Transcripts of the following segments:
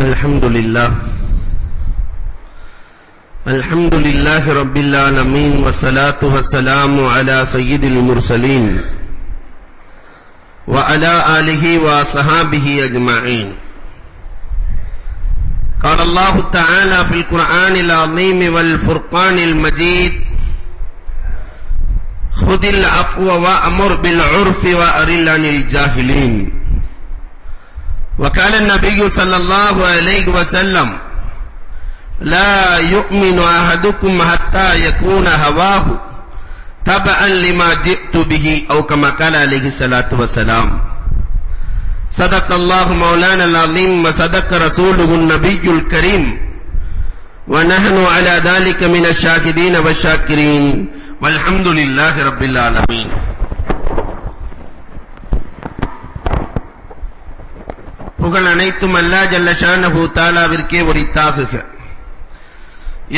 الحمد لله. الحمد لله رب العالمين والصلاة والسلام على سيد المرسلين وعلى آله وصحابه أجمعين. قال الله تعالى في القرآن العظيم والفرقان المجيد خذ العفو وأمر بالعرف وأرل عن الجاهلين. وقال النبي صلى الله عليه وسلم لا يؤمن أحدكم حتى يكون هواه تبعا لما جئت به أو كما قال عليه الصلاة والسلام. صدق الله مولانا العظيم وصدق رسوله النبي الكريم. ونحن على ذلك من الشاكدين والشاكرين. والحمد لله رب العالمين. புகழ் அனைத்தும் அல்லா ஜல்ல ஷானஹு தாலாவிற்கே உரித்தாகுக.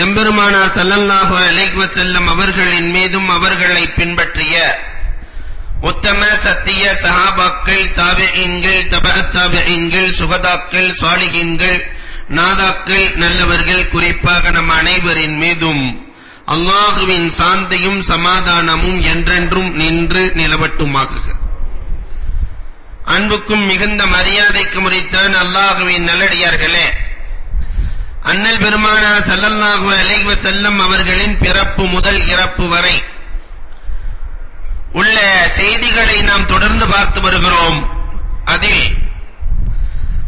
எம்பெருமானார் சல்லல்லாஹு அலைஹி வஸல்லம் அவர்களின் மீதும் அவர்களை பின்பற்றிய உத்தம சத்திய சஹாபாக்கள் தாபிஈன்கள் தபஅத் தாபிஈன்கள் சுகதாக்கள் சாலிஹீன்கள் நாதாக்கள் நல்லவர்கள் குறிப்பாக நம் அனைவரின் மீதும் அல்லாஹுவின் சாந்தியும் சமாதானமும் என்றென்றும் நின்று நிலவட்டுமாகுக. அன்புக்கும் மிகுந்த மரியாதைக்கும் முறைத்தான் அல்லாஹுவின் நல்லடியார்களே. அண்ணல் பெருமானார் சல்லல்லாஹு அலைஹி வஸல்லம் அவர்களின் பிறப்பு முதல் இறப்பு வரை உள்ள செய்திகளை நாம் தொடர்ந்து பார்த்து வருகிறோம். அதில்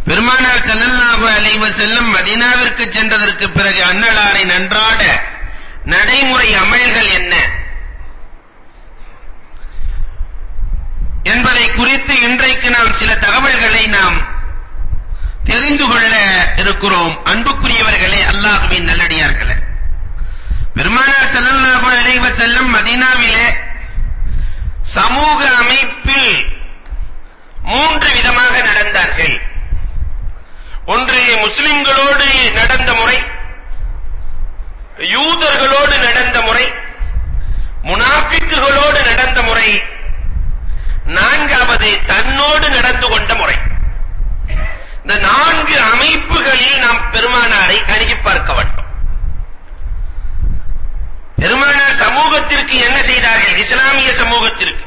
பெருமானார் ஸல்லல்லாஹு அலைஹி வஸல்லம் மதீனாவிற்கு சென்றதற்கு பிறகு அன்னலாரை நன்றாட நடைமுறை அமல்கள் என்ன என்பதை குறித்து இன்றைக்கு சில தகவல்களை நாம் தெரிந்து கொள்ள இருக்கிறோம். அன்புக்குரியவர்களே அல்லாஹ்வின் நல்லடியார்களே. பெருமானார் ஸல்லல்லாஹு அலைஹி வஸல்லம் மதீனாவிலே சமூக அமைப்பில் மூன்று விதமாக நடந்தார்கள். ஒன்று முஸ்லிம்களோடு நடந்த முறை யூதர்களோடு நடந்த முறை முனாஃபிக்குகளோடு நடந்த முறை நான்காவது தன்னோடு நடந்து கொண்ட முறை. இந்த நான்கு அமைப்புகளில் நாம் பெருமானாரை அணுகி பார்க்க வேண்டும். பெருமானார் சமூகத்திற்கு என்ன செய்தார்கள்? இஸ்லாமிய சமூகத்திற்கு.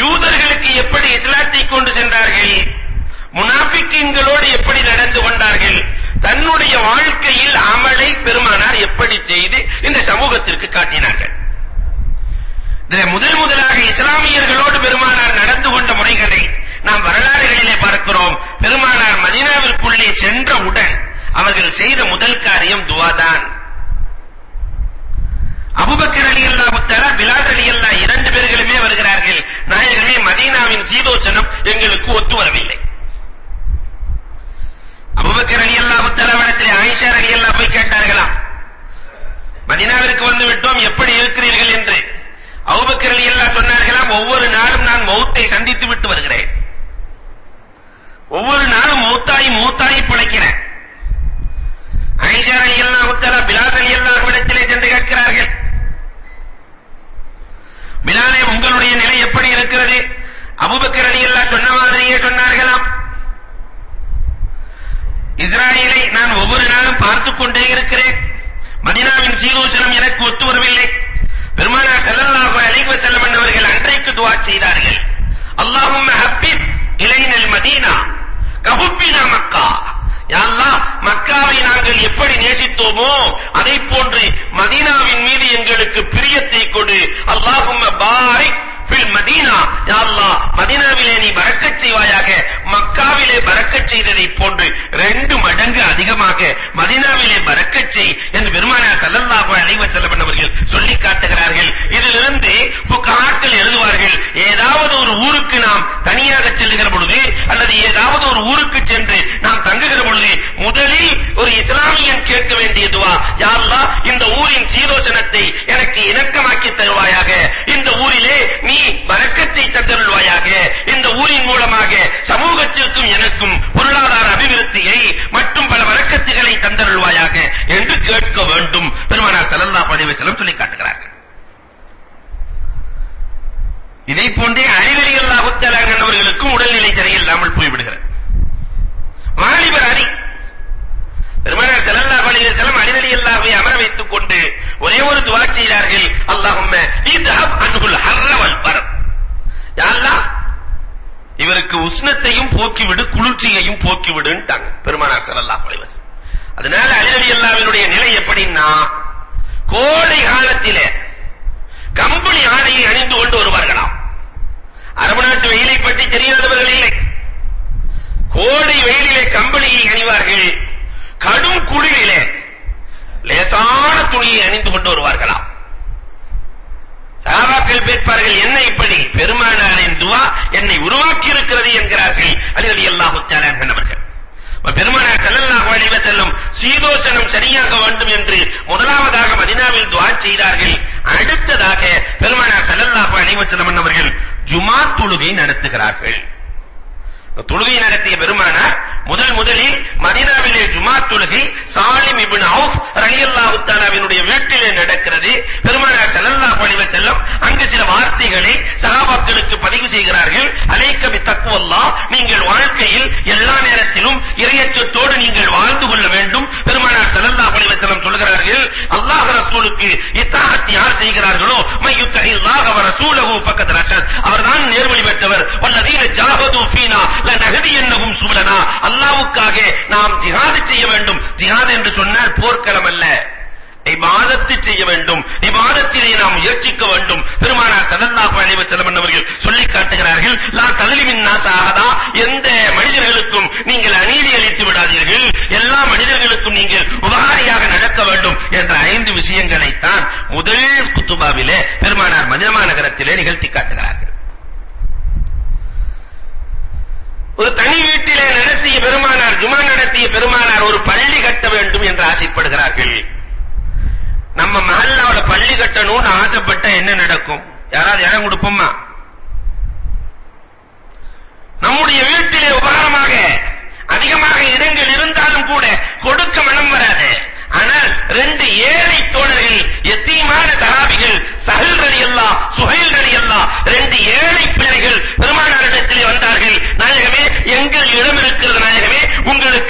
யூதர்களுக்கு எப்படி இஸ்லாத்தை கொண்டு சென்றார்கள்? முனாபிக்கீன்களோடு எப்படி நடந்து கொண்டார்கள்? தன்னுடைய வாழ்க்கையில் அமலை பெருமானார் எப்படி செய்து இந்த சமூகத்திற்கு காட்டினார்கள். இதில் முதல் முதலாக இஸ்லாமியர்களோடு பெருமானார் நடந்து கொண்ட முறைகளை நாம் வரலாறுகளிலே பார்க்கிறோம். பெருமானார் மதீனாவிற்குள்ளே சென்றவுடன் அவர்கள் செய்த முதல் காரியம் துவாதான். அலி ரலியல்லாஹு தஆலா பிலால் ரலியல்லாஹு இரண்டு பேர்களுமே வருகிறார்கள். நாயகமே மதீனாவின் சீதோசனம் எங்களுக்கு ஒத்து வரவில்லை. அபூபக்கர் ரலியல்லாஹு தஆலா இடத்திலே ஆயிஷா ரலியல்லாஹு போய் கேட்டார்களாம் மதீனாவிற்கு வந்து விட்டோம் எப்படி இருக்கிறீர்கள்? என்று. அபூபக்கர் ரலியல்லாஹு சொன்னார்களாம் ஒவ்வொரு நாளும் நான் மௌத்தை சந்தித்து விட்டு வருகிறேன். ஒவ்வொரு நாளும் மௌத்தாயி மௌத்தாயி பிழைக்கிறேன். ஆயிஷா ரலியல்லாஹு தஆலா பிலால் ரலியல்லாஹு இடத்திலே சென்று கேட்கிறார்கள். பிலாலே உங்களுடைய நிலை எப்படி இருக்கிறது? அபூபக்கர் ரலியல்லாஹு சொன்ன மாதிரியே சொன்னார்களாம். இஸ்ராயேலை நான் ஒவ்வொரு நாளும் பார்த்துக் கொண்டே இருக்கிறேன். மதினாவின் சீரோசனம் எனக்கு ஒத்து வரவில்லை. قلوبهم சரியாக வேண்டும் என்று முதலாவதாக மதீனாவில் துஆ செய்தார்கள். அடுத்ததாக பெருமானார் ஸல்லல்லாஹு அலைஹி வஸல்லம் அவர்கள் ஜுமா தொழுகை நடத்துகிறார்கள். தொழுகை நடத்திய பெருமானார் முதல் முதலில் மதீனாவிலே ஜுமா தொழுகை சாலிம் இப்னு அவுஃப் ரலியல்லாஹு தஆலாவினுடைய வீட்டிலே நடக்கிறது. பெருமானார் ஸல்லல்லாஹு அலைஹி வஸல்லம் அங்கு சில வார்த்தைகளை சஹாபாக்களுக்கு பதிவு செய்கிறார்கள். அலைக்க பி தக்வல்லாஹ் நீங்கள் வாழ்க்கையில் எல்லா நேரத்திலும் இறையச்சத்தோடு நீங்கள் வாழ்ந்து கொள்ள வேண்டும். பெருமானார் ஸல்லல்லாஹு அலைஹி வஸல்லம் சொல்கிறார்கள் அல்லாஹ் ரசூலுக்கு இத்தாஅத் யார் செய்கிறார்களோ மையுத்தஹில்லாஹ வ ரசூலுஹு ஃபக்கத் ரஷத். அவர்தான் நேர்வழி பெற்றவர். வல்லதீன ஜாஹது ஃபீனா லனஹதியன்னஹும் சுபலனா அல்லாஹ்வுக்காக நாம் ஜிஹாத் செய்ய வேண்டும். ஜிஹாத் என்று சொன்னால் போர்க்களம் அல்ல. இபாதத்து செய்ய வேண்டும். இபாதத்திலே நாம் முயற்சிக்க வேண்டும். பெருமானார் ஸல்லல்லாஹு அலைஹி வஸல்லம் அவர்கள் சொல்லி காட்டுகிறார்கள் லா தல்லிமின் நாசாகதா எந்த மனிதர்களுக்கும் நீங்கள் அநீதி அளித்து விடாதீர்கள். எல்லா மனிதர்களுக்கும் நீங்கள் உபகாரியாக நடக்க வேண்டும் என்ற ஐந்து விஷயங்களை தான் முதல் குத்துபாவிலே பெருமானார் மதீனா நகரத்திலே நிகழ்த்தி காட்டுகிறார்கள். ஒரு தனி வீட்டிலே நடத்திய பெருமானார் ஜுமா நடத்திய பெருமானார் ஒரு பள்ளி கட்ட வேண்டும் என்று ஆசைப்படுகிறார்கள். நம்ம மஹல்லாவுல பள்ளி கட்டணும்னு ஆசைப்பட்ட என்ன நடக்கும்? யாராவது இடம் கொடுப்போமா? நம்முடைய வீட்டிலே உபகாரமாக அதிகமாக இடங்கள் இருந்தாலும் கூட கொடுக்க மனம் வராது. ஆனால் ரெண்டு ஏழை தோழர்கள் எத்தீமான சஹாபிகள் சஹல் ரலியல்லாஹ் சுஹைல் ரலியல்லாஹ் ரெண்டு ஏழை பிள்ளைகள் பெருமானாரிடத்திலே வந்தார்கள் நாயகமே எங்கள் இடம் இருக்கிறது நாயகமே உங்களுக்கு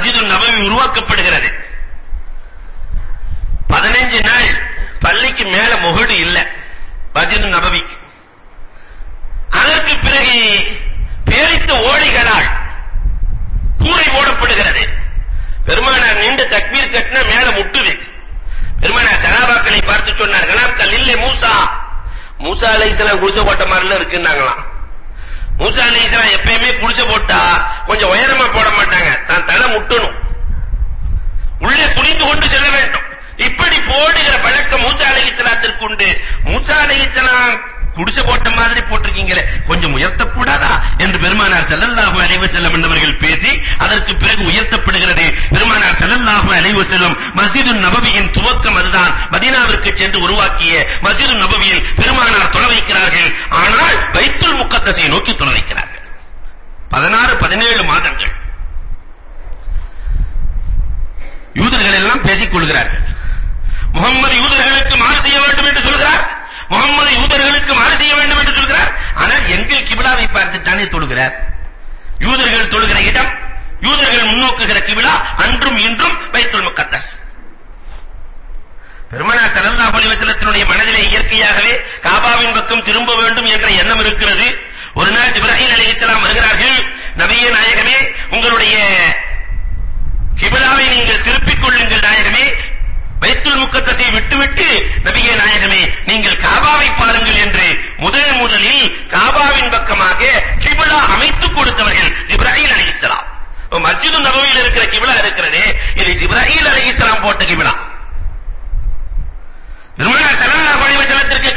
மஸ்ஜிது நபவி உருவாக்கப்படுகிறது. பதினஞ்சு நாள் பள்ளிக்கு மேல முகடு இல்ல மஸ்ஜிது நபவிக்கு. அதற்கு பிறகு பேரித்த ஓடிகளால் கூரை போடப்படுகிறது பெருமானார் நீண்ட தக்பீர் கட்டின மேல முட்டுது. பெருமானார் சஹாபாக்களை பார்த்து சொன்னார் சொன்னார்களாம் கல்லில்லை மூசா. மூசா அலைஹிஸ்ஸலாம் குடிசை கோட்டை மாதிரி இருக்குன்னாங்க குடிசை போட்ட மாதிரி போட்டிருக்கீங்களே கொஞ்சம் உயர்த்தக்கூடாதா? என்று பெருமானார் ஸல்லல்லாஹு அலைஹி வஸல்லம் என்பவர்கள் பேசி அதற்கு பிறகு உயர்த்தப்படுகிறது. பெருமானார் ஸல்லல்லாஹு அலைஹி வஸல்லம் மஸ்ஜிதுன் நபவியின் துவக்கம் அதுதான். மதீனாவிற்கு சென்று உருவாக்கிய மஸ்ஜிதுன் நபவியில் பெருமானார் தொழ வைக்கிறார்கள். ஆனால் பைத்துல் முக்கத்தஸை நோக்கி தொழ வைக்கிறார்கள். 16 17 மாதங்கள். யூதர்கள் எல்லாம் பேசிக் கொள்கிறார்கள். முகம்மது யூதர்களுக்கு மாறு செய்ய வேண்டும் என்று சொல்கிறார். முகம்மது யூதர்களுக்கு மாறு செய்ய வேண்டும் என்று சொல்கிறார். ஆனால் எங்கள் கிபிலாவை பார்த்து தானே தொழுகிறார். யூதர்கள் தொழுகிற இடம் யூதர்கள் முன்னோக்குகிற கிபிலா அன்றும் இன்றும் பைத்துல் முக்கத்தஸ். பெருமனா ஸல்லல்லாஹு அலைஹி வஸல்லத்தினுடைய மனதிலே இயற்கையாகவே காபாவின் பக்கம் திரும்ப வேண்டும் என்ற எண்ணம் இருக்கிறது. ஒரு நாள் இப்ராஹிம் அலைஹிஸ்ஸலாம் வருகிறார்கள் நபியே நாயகமே உங்களுடைய கிபிலாவை நீங்கள் திருப்பிக் கொள்ளுங்கள் பைத்துல் முக்கத்தஸை விட்டுவிட்டு நபியே நாயகமே நீங்கள் காபாவை பாருங்கள் என்று முதல் முதலில் காபாவின் பக்கமாக கிபிலா அமைத்துக் கொடுத்தவர்கள் இப்ராஹிம் அலைஹிஸ்ஸலாம் மஸ்ஜிது நபவியில் இருக்கிற கிபிலா இருக்கிறதே இது இப்ராஹிம் அலைஹிஸ்ஸலாம் போட்ட கிபிலா. பெருமானார் ஸல்லல்லாஹு அலைஹி வஸல்லத்திற்கு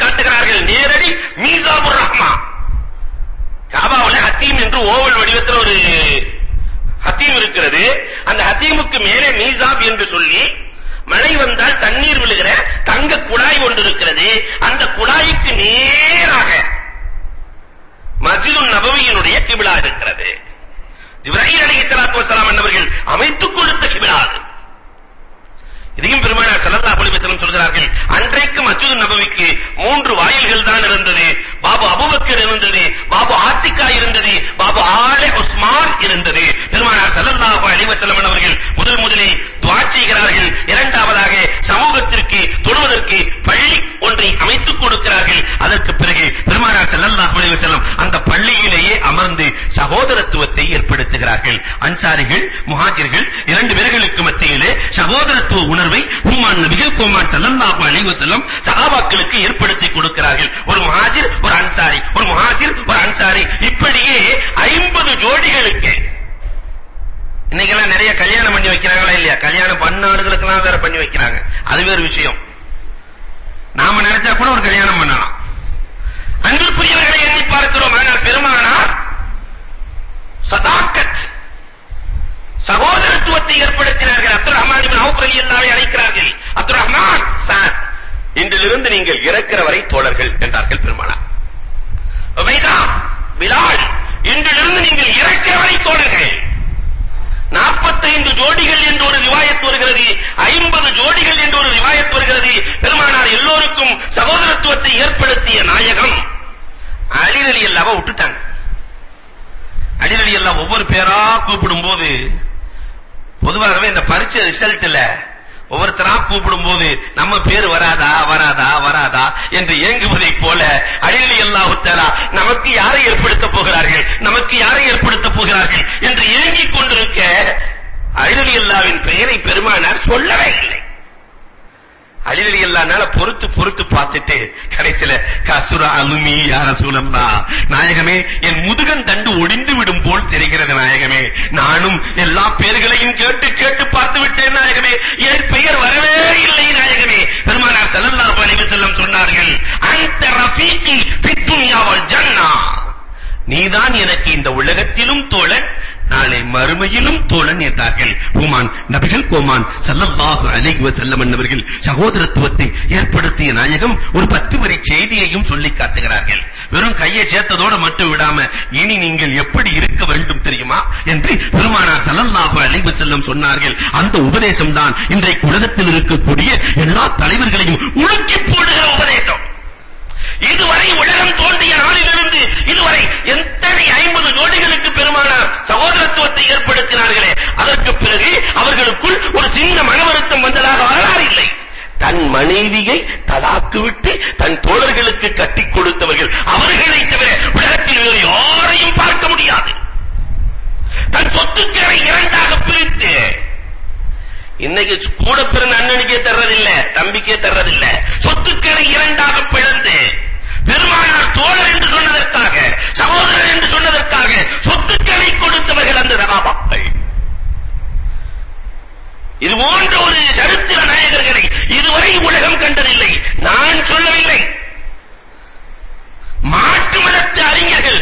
ரிசல்ட்ல ஒவ்வொருத்தரா கூப்பிடும்போது நம்ம பேர் வராதா வராதா வராதா என்று ஏங்குவதைப் போல அழிலி அல்லாஹு தஆலா நமக்கு யாரை ஏற்படுத்த போகிறார்கள் நமக்கு யாரை ஏற்படுத்த போகிறார்கள் என்று ஏங்கிக் கொண்டிருக்க அழிலி அல்லாவின் பெயரை பெருமானார் சொல்லவே இல்லை. அலிலி அல்லாஹ்னால பொறுத்து பொறுத்து பார்த்துட்டு கடைசியில கசுர அலுமி யார சூலம்னா நாயகமே என் முதுகன் தண்டு ஒடிந்து விடும் போல் தெரிகிறது நாயகமே. நானும் எல்லா பேர்களையும் கேட்டு கேட்டு பார்த்து விட்டேன் நாயகமே. என் பெயர் வரவே இல்லை நாயகமே. பெருமானார் ஸல்லல்லாஹு அலைஹி வஸல்லம் சொன்னார்கள் அந்த ரஃபீகி ஃபித் துன்யா வல் நீதான் எனக்கு இந்த உலகத்திலும் தோழன் நாளை மறுமையிலும் தோழன் என்றார்கள் ஹுமான் நபிகள் கோமான் சல்லல்லாஹு அலைஹி வஸல்லம் என்பவர்கள் சகோதரத்துவத்தை ஏற்படுத்திய நாயகம் ஒரு பத்து வரி செய்தியையும் சொல்லி காட்டுகிறார்கள். வெறும் கையை சேர்த்ததோட மட்டும் விடாம இனி நீங்கள் எப்படி இருக்க வேண்டும் தெரியுமா? என்று பெருமானார் சல்லல்லாஹு அலைஹி வஸல்லம் சொன்னார்கள். அந்த உபதேசம் தான் இன்றைக்கு உலகத்தில் இருக்கக்கூடிய எல்லா தலைவர்களையும் உலுக்கி போடுகிற உபதேசம். இதுவரை உலகம் தோன்றிய நாளிலிருந்து இதுவரை எத்தனை ஐம்பது ஜோடிகளுக்கு பெருமானார் சகோதரத்துவத்தை ஏற்படுத்தினார்களே? அதற்கு பிறகு அவர்களுக்குள் ஒரு சின்ன மனவருத்தம் வந்ததாக வரலாறு இல்லை. தன் மனைவியை தலாக்கு விட்டு தன் தோழர்களுக்கு கட்டிக் கொடுத்தவர்கள் அவர்களை தவிர உலகத்தில் வேறு யாரையும் பார்க்க முடியாது. தன் சொத்துக்களை இரண்டாக பிரித்து இன்னைக்கு கூட பிறந்த அண்ணனுக்கே தர்றதில்லை தம்பிக்கே தர்றதில்லை. சொத்துக்களை இரண்டாக பிளந்து பெருமானார் தோழர் என்று சொன்னதற்காக சகோதரர் என்று சொன்னதற்காக சொத்துக்களை கொடுத்தவர்கள் அந்த சகாபாக்கள் இது போன்ற ஒரு சரித்திர நாயகர்களை இதுவரை உலகம் கண்டதில்லை. நான் சொல்லவில்லை. மாற்று மதத்து அறிஞர்கள்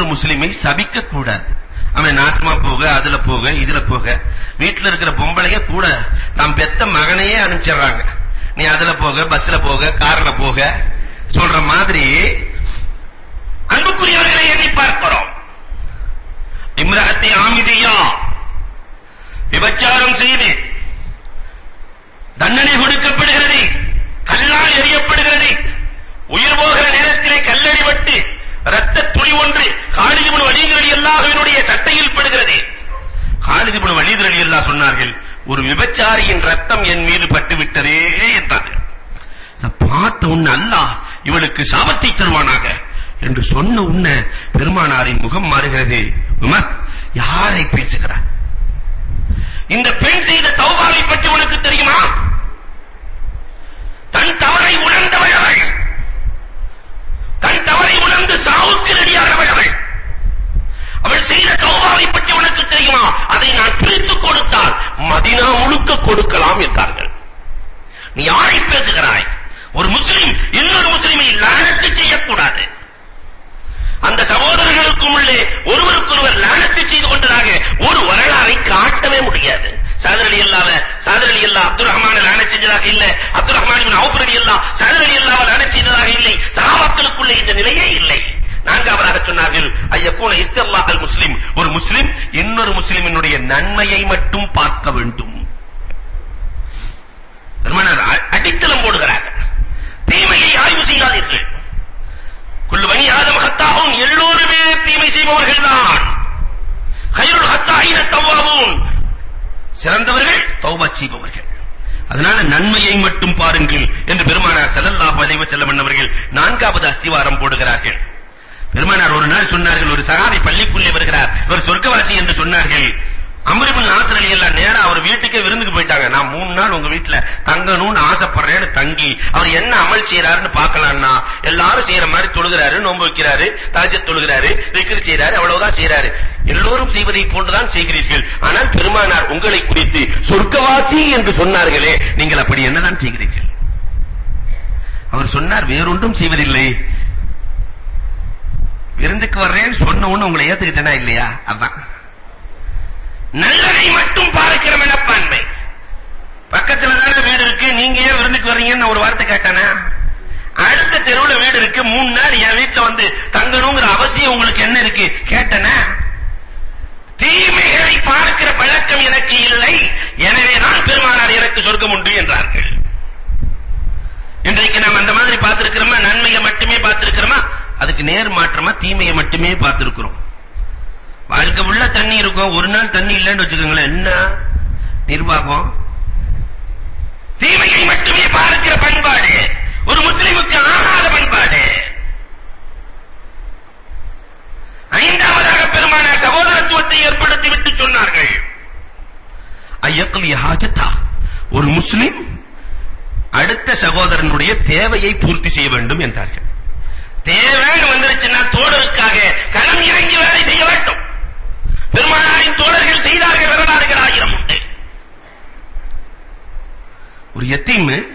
ஒரு முஸ்லிமை சபிக்க கூடாது அவன் நாசமா போக அதுல போக இதுல போக. வீட்டுல இருக்கிற பொம்பளைய கூட தாம் பெத்த மகனையே அனுப்பிச்சிடுறாங்க. நீ அதுல போக பஸ்ல போக கார்ல போக சொல்ற மாதிரி அன்புக்குரியவர்களை எண்ணி பார்க்கிறோம். இம்ரஹத்தை ஆமிதியா விபச்சாரம் செய்து தண்டனை கொடுக்கப்படுகிறது கல்லால் எறியப்படுகிறது. உயிர் போகிற நேரத்திலே கல்லடிபட்டு ரத்த துளி ஒன்று காலித் இப்னு வலீத் ரலியல்லாஹுவினுடைய சட்டையில் படுகிறது. காலித் இப்னு வலீத் ரலியல்லாஹு சொன்னார்கள் ஒரு விபச்சாரியின் ரத்தம் என் மீது பட்டுவிட்டதே என்றார்கள் இதை பார்த்த உடனே அல்லாஹ் இவளுக்கு சாபத்தை தருவானாக என்று சொன்ன உடனே பெருமானாரின் முகம் மாறுகிறது. உமர் யாரை பேசுகிறார்? இந்த பெண் செய்த தௌபாவை பற்றி உனக்கு தெரியுமா? தன் தவறை உணர்ந்தவள் அவள். தன் தவறை உணர்ந்து சாவுக்கு ரெடியானவள் அவள். அவள் செய்த தௌபாவை பற்றி உனக்கு தெரியுமா? அதை நான் பிரித்து கொடுத்தால் மதினா முழுக்க கொடுக்கலாம் என்றார்கள். நீ யாரை பேசுகிறாய்? ஒரு முஸ்லிம் இன்னொரு முஸ்லிமை லானத்து செய்யக்கூடாது. அந்த சகோதரர்களுக்கும் உள்ளே ஒருவருக்கொருவர் லானத்து செய்து கொண்டதாக ஒரு வரலாறை காட்டவே முடியாது. சாதர் அலி அல்லாஹ் சாதர் அலி அல்லாஹ் அப்துல் ரஹ்மான் லானத் செஞ்சதாக இல்ல அப்துல் ரஹ்மான் இப்னு அவுஃப் அலி அல்லாஹ் சாதர் அலி அல்லாஹ் லானத் செய்ததாக இல்லை சஹாபாக்களுக்குள்ள இந்த நிலையே இல்லை. நான்காவதாக சொன்னார்கள் ஐயக்கூன இஸ்தில்லாஹ் அல் முஸ்லிம் ஒரு முஸ்லிம் இன்னொரு முஸ்லிமினுடைய நன்மையை மட்டும் பார்க்க வேண்டும். செய்யறாருன்னு பார்க்கலாம்னா எல்லாரும் செய்யற மாதிரி தொழுகிறாரு நோன்பு வைக்கிறாரு தஹஜ்ஜத் தொழுகிறாரு விக்ர் செய்யறாரு அவ்வளவுதான் செய்யறாரு எல்லோரும் செய்வதை போன்றுதான் செய்கிறீர்கள். ஆனால் பெருமானார் உங்களை குறித்து சொர்க்கவாசி என்று சொன்னார்களே நீங்கள் அப்படி என்னதான் செய்கிறீர்கள்? அவர் சொன்னார் வேறொன்றும் செய்வதில்லை. விருந்துக்கு வர்றேன்னு சொன்ன ஒண்ணு உங்களை ஏத்துக்கிட்டேனா இல்லையா? அதான். நல்லதை மட்டும் பார்க்கிற மனப்பான்மை. பக்கத்துல தானே வீடு இருக்கு நீங்க ஏன் விருந்துக்கு வர்றீங்கன்னு ஒரு வார்த்தை கேட்டானா? அடுத்த தெருவுல வீடு இருக்கு. மூணு நாள் என் வீட்டுல வந்து தங்கணுங்கிற அவசியம் உங்களுக்கு என்ன இருக்கு? கேட்டனா? தீமைகளை பார்க்கிற பழக்கம் எனக்கு இல்லை. எனவே நான் பெருமானார் எனக்கு சொர்க்கம் உண்டு என்றார்கள். இன்றைக்கு நாம் அந்த மாதிரி பார்த்திருக்கிறோமா? நன்மையை மட்டுமே பார்த்திருக்கிறோமா? அதுக்கு நேர் மாற்றமா தீமையை மட்டுமே பார்த்திருக்கிறோம். வாழ்க்கை உள்ள தண்ணி இருக்கும். ஒரு நாள் தண்ணி இல்லைன்னு வச்சுக்கோங்களேன். என்ன நிர்வாகம்? தீமையை மட்டுமே பார்க்கிற பண்பாடு. ஒரு முஸ்லிமுக்கு ஆகாத பண்பாடு. ஐந்தாவதாக பெருமான சகோதரத்துவத்தை ஏற்படுத்தி விட்டு சொன்னார்கள். ஐயக்கல் ஹாஜத்தா. ஒரு முஸ்லிம் அடுத்த சகோதரனுடைய தேவையை பூர்த்தி செய்ய வேண்டும் என்றார்கள். தேவைன்னு வந்துருச்சுன்னா தோழருக்காக களம் இறங்கி வேலை செய்ய வேண்டும். பெருமானாரின் தோழர்கள் செய்தார்கள் வரலாறுகள் ஆயிரம் உண்டு. ஒரு எத்தீம்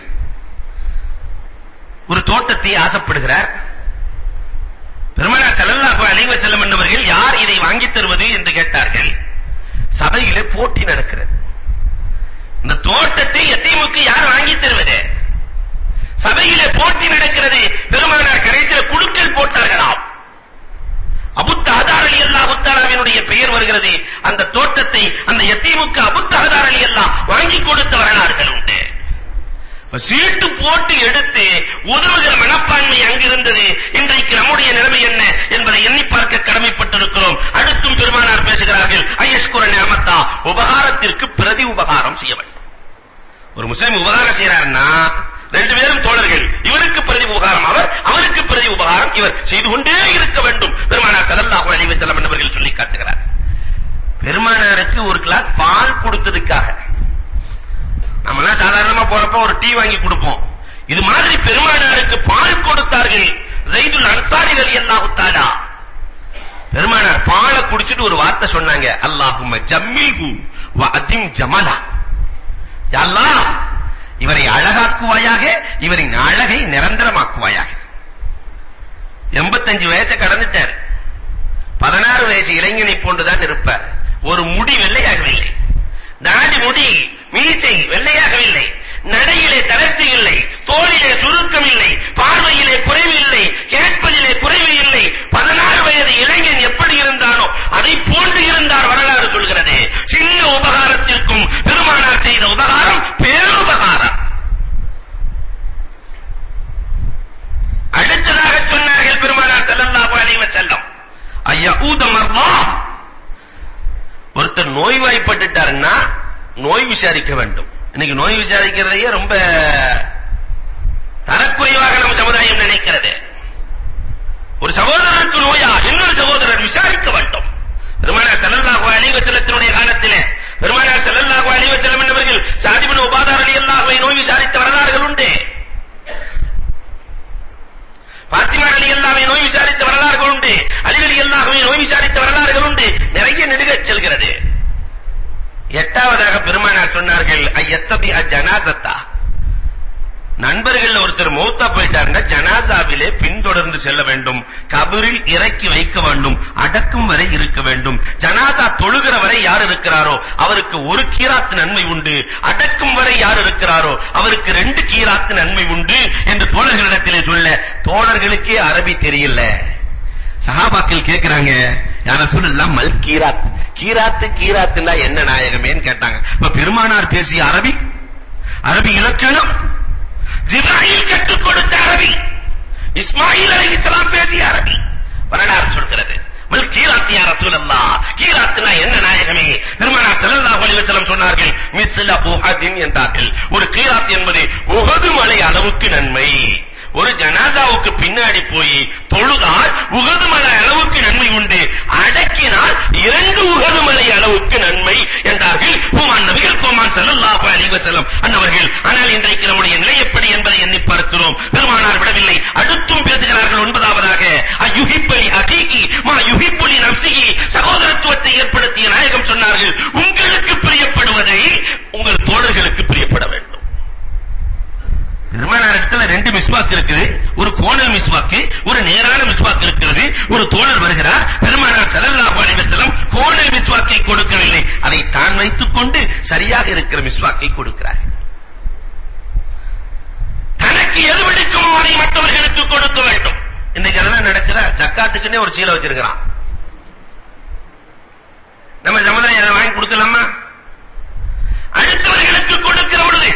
விசாரிக்க வேண்டும். இன்னைக்கு நோய் விசாரிக்கிறதையே ரொம்ப தரக்குறைவாக நம்ம சமுதாயம் நினைக்கிறது. ஒரு சகோதரருக்கு நோயா இன்னொரு சகோதரர் விசாரிக்க வேண்டும். பெருமானார் ஸல்லல்லாஹு அலைஹி வஸல்லத்தினுடைய காலத்திலே பெருமானார் ஸல்லல்லாஹு அலைஹி வஸல்லம் என்பவர்கள் சாதி இப்னு உபாதா ரலியல்லாஹு நோய் விசாரித்த வரலாறுகள் உண்டு. பாத்திமா ரலியல்லாஹு நோய் விசாரித்த வரலாறுகள் உண்டு. அலி ரலியல்லாஹு நோய் விசாரித்த வரலாறுகள் உண்டு. நிறைய நெடுகச் செல்கிறது. எட்டாவதாக பெருமானார் சொன்னார்கள் ஐயத்தபி அஜனாசத்தா? நண்பர்கள் ஒருத்தர் மௌத்தா போயிட்டாருங்க ஜனாசாவிலே பின்தொடர்ந்து செல்ல வேண்டும். கபரில் இறக்கி வைக்க வேண்டும். அடக்கும் வரை இருக்க வேண்டும். ஜனாசா தொழுகிற வரை யார் இருக்கிறாரோ அவருக்கு ஒரு கீராத்து நன்மை உண்டு. அடக்கும் வரை யார் இருக்கிறாரோ அவருக்கு ரெண்டு கீராத்து நன்மை உண்டு என்று தோழர்களிடத்திலே சொல்ல தோழர்களுக்கே அரபி தெரியல. சஹாபாக்கள் கேட்கிறாங்க யார சொல்லலாம் மல் கீராத். கீராத்து கீராத்துனா என்ன நாயகமேன்னு கேட்டாங்க. இப்ப பெருமானார் பேசிய அரபி அரபி இலக்கணம். ஜிப்ராயில் கற்றுக் கொடுத்த அரபி இஸ்மாயில் அலைஹிஸ்ஸலாம் பேசிய அரபி. வரலாறு சொல்கிறது. மல் கீராத் யா ரசூலல்லாஹ். கீராத்னா என்ன நாயகமே? பெருமானார் ஸல்லல்லாஹு அலைஹி வஸல்லம் சொன்னார்கள் மிஸ்ல உஹதின் என்றார்கள். ஒரு கீராத் என்பது உஹது மலை அளவுக்கு நன்மை. ஒரு ஜனாதாவுக்கு பின்னாடி போய் தொழுதால் உகது மலை அளவுக்கு நன்மை உண்டு. அடக்கினால் இரண்டு உகது மலை அளவுக்கு நன்மை என்றார்கள். ஹுமான் நபிகள் கோமான் ஸல்லல்லாஹு அலைஹி வஸல்லம். அன்னவர்கள் ஆனால் இன்றைக்கு நம்முடைய நிலை எப்படி என்பதை எண்ணி பார்க்கிறோம். பெருமானார் விடவில்லை. அடுத்தும் பேசுகிறார்கள் ஒன்பதாவதாக. அயுஹிப்பலி ஹகீகி மா யுஹிப்புலி நஃப்ஸிஹி சகோதரத்துவத்தை ஏற்படுத்திய நாயகம் சொன்னார்கள் உங்களுக்கு பிரியப்படுவதை உங்கள் தோழர்களுக்கு பிரியப்பட வேண்டும் பெருமானார் இடத்துல ரெண்டு மிஸ்வாக் இருக்குது ஒரு கோணல் மிஸ்வாக்கு ஒரு நேரான மிஸ்வாக் இருக்கிறது ஒரு தோழர் வருகிறார் பெருமானார் ஸல்லல்லாஹு அலைஹி வஸல்லம் கோணல் மிஸ்வாக்கை கொடுக்கவில்லை அதை தான் வைத்துக் கொண்டு சரியாக இருக்கிற மிஸ்வாக்கை கொடுக்கிறார் தனக்கு எது பிடிக்குமோ அதை மற்றவர்களுக்கு கொடுக்க வேண்டும் இன்னைக்கு அதெல்லாம் நடக்குதா எல்லாத்துக்குமே ஒரு சீலை வச்சிருக்கிறான். நம்ம சமுதாயம் அதை வாங்கி கொடுக்கலாமா? அடுத்தவர்களுக்கு கொடுக்கிற பொழுது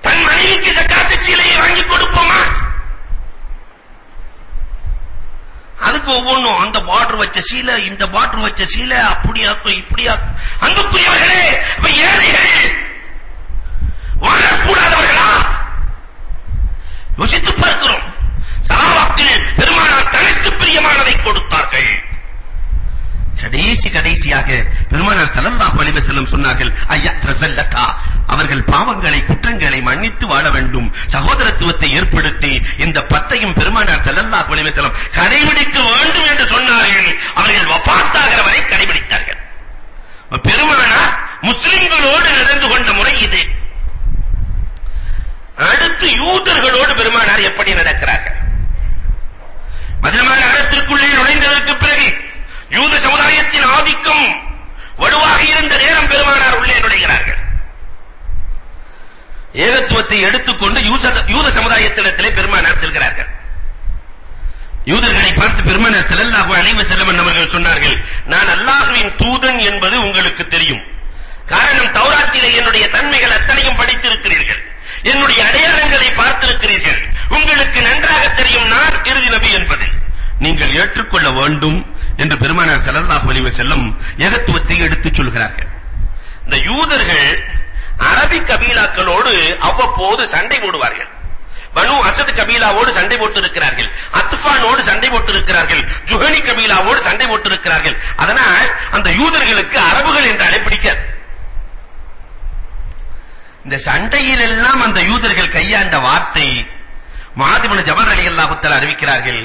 தன் மனைவிக்கு ஜக்காத்து சீலையை வாங்கி கொடுப்போமா? அதுக்கு ஒவ்வொன்றும் அந்த பார்டர் வச்ச சீலை இந்த பார்டர் வச்ச சீலை அப்படியாக்கும் இப்படியாக்கும் அன்புக்குரியவர்களே இப்ப ஏழைகள் வாழக்கூடாதவர்களா? யோசித்து கடைசி கடைசியாக பெருமானார் ஸல்லல்லாஹு அலைஹி வஸல்லம் சொன்னார்கள் ஐயா ரஸல்லகா அவர்கள் பாவங்களை குற்றங்களை மன்னித்து வாழ வேண்டும் சகோதரத்துவத்தை ஏற்படுத்தி இந்த பத்தையும் பெருமானார் ஸல்லல்லாஹு அலைஹி வஸல்லம் கடைபிடிக்க வேண்டும் என்று சொன்னார்கள். அவர்கள் வஃபாத்தாகிற வரை கடைபிடித்தார்கள். பெருமானார் முஸ்லிம்களோடு நடந்து கொண்ட முறை இது. அடுத்து யூதர்களோடு பெருமானார் எப்படி நடக்கிறார்கள்? மதினமான நகரத்திற்குள்ளே நுழைந்ததற்கு பிறகு யூத சமுதாயத்தின் ஆதிக்கம் வலுவாக இருந்த நேரம் பெருமானார் உள்ளே நுழைகிறார்கள். ஏகத்துவத்தை எடுத்துக்கொண்டு யூத சமுதாயத்திடத்திலே பெருமானார் செல்கிறார்கள். யூதர்களை பார்த்து பெருமானார் ஸல்லல்லாஹு அலைஹி வஸல்லம் அவர்கள் சொன்னார்கள் நான் அல்லாஹ்வின் தூதன் என்பது உங்களுக்கு தெரியும். காரணம் தௌராத்திலே என்னுடைய தன்மைகள் அத்தனையும் படித்திருக்கிறீர்கள். என்னுடைய அடையாளங்களை பார்த்திருக்கிறீர்கள். உங்களுக்கு நன்றாக தெரியும் நான் இறுதி நபி என்பது நீங்கள் ஏற்றுக்கொள்ள வேண்டும் என்று பெருமானார் ஸல்லல்லாஹு அலைஹி வஸல்லம் ஏகத்துவத்தை எடுத்துச் சொல்கிறார்கள். இந்த யூதர்கள் அரபி கபீலாக்களோடு அவ்வப்போது சண்டை போடுவார்கள். பனு அசத் கபீலாவோடு சண்டை போட்டு இருக்கிறார்கள் அத்ஃபானோடு சண்டை போட்டு இருக்கிறார்கள் ஜுஹனி கபீலாவோடு சண்டை போட்டு இருக்கிறார்கள் அதனால் அந்த யூதர்களுக்கு அரபுகள் என்று பிடிக்காது இந்த சண்டையில் எல்லாம் அந்த யூதர்கள் கையாண்ட வார்த்தை மாதிபுன ஜபர் ரலியல்லாஹு தஆலா அறிவிக்கிறார்கள்.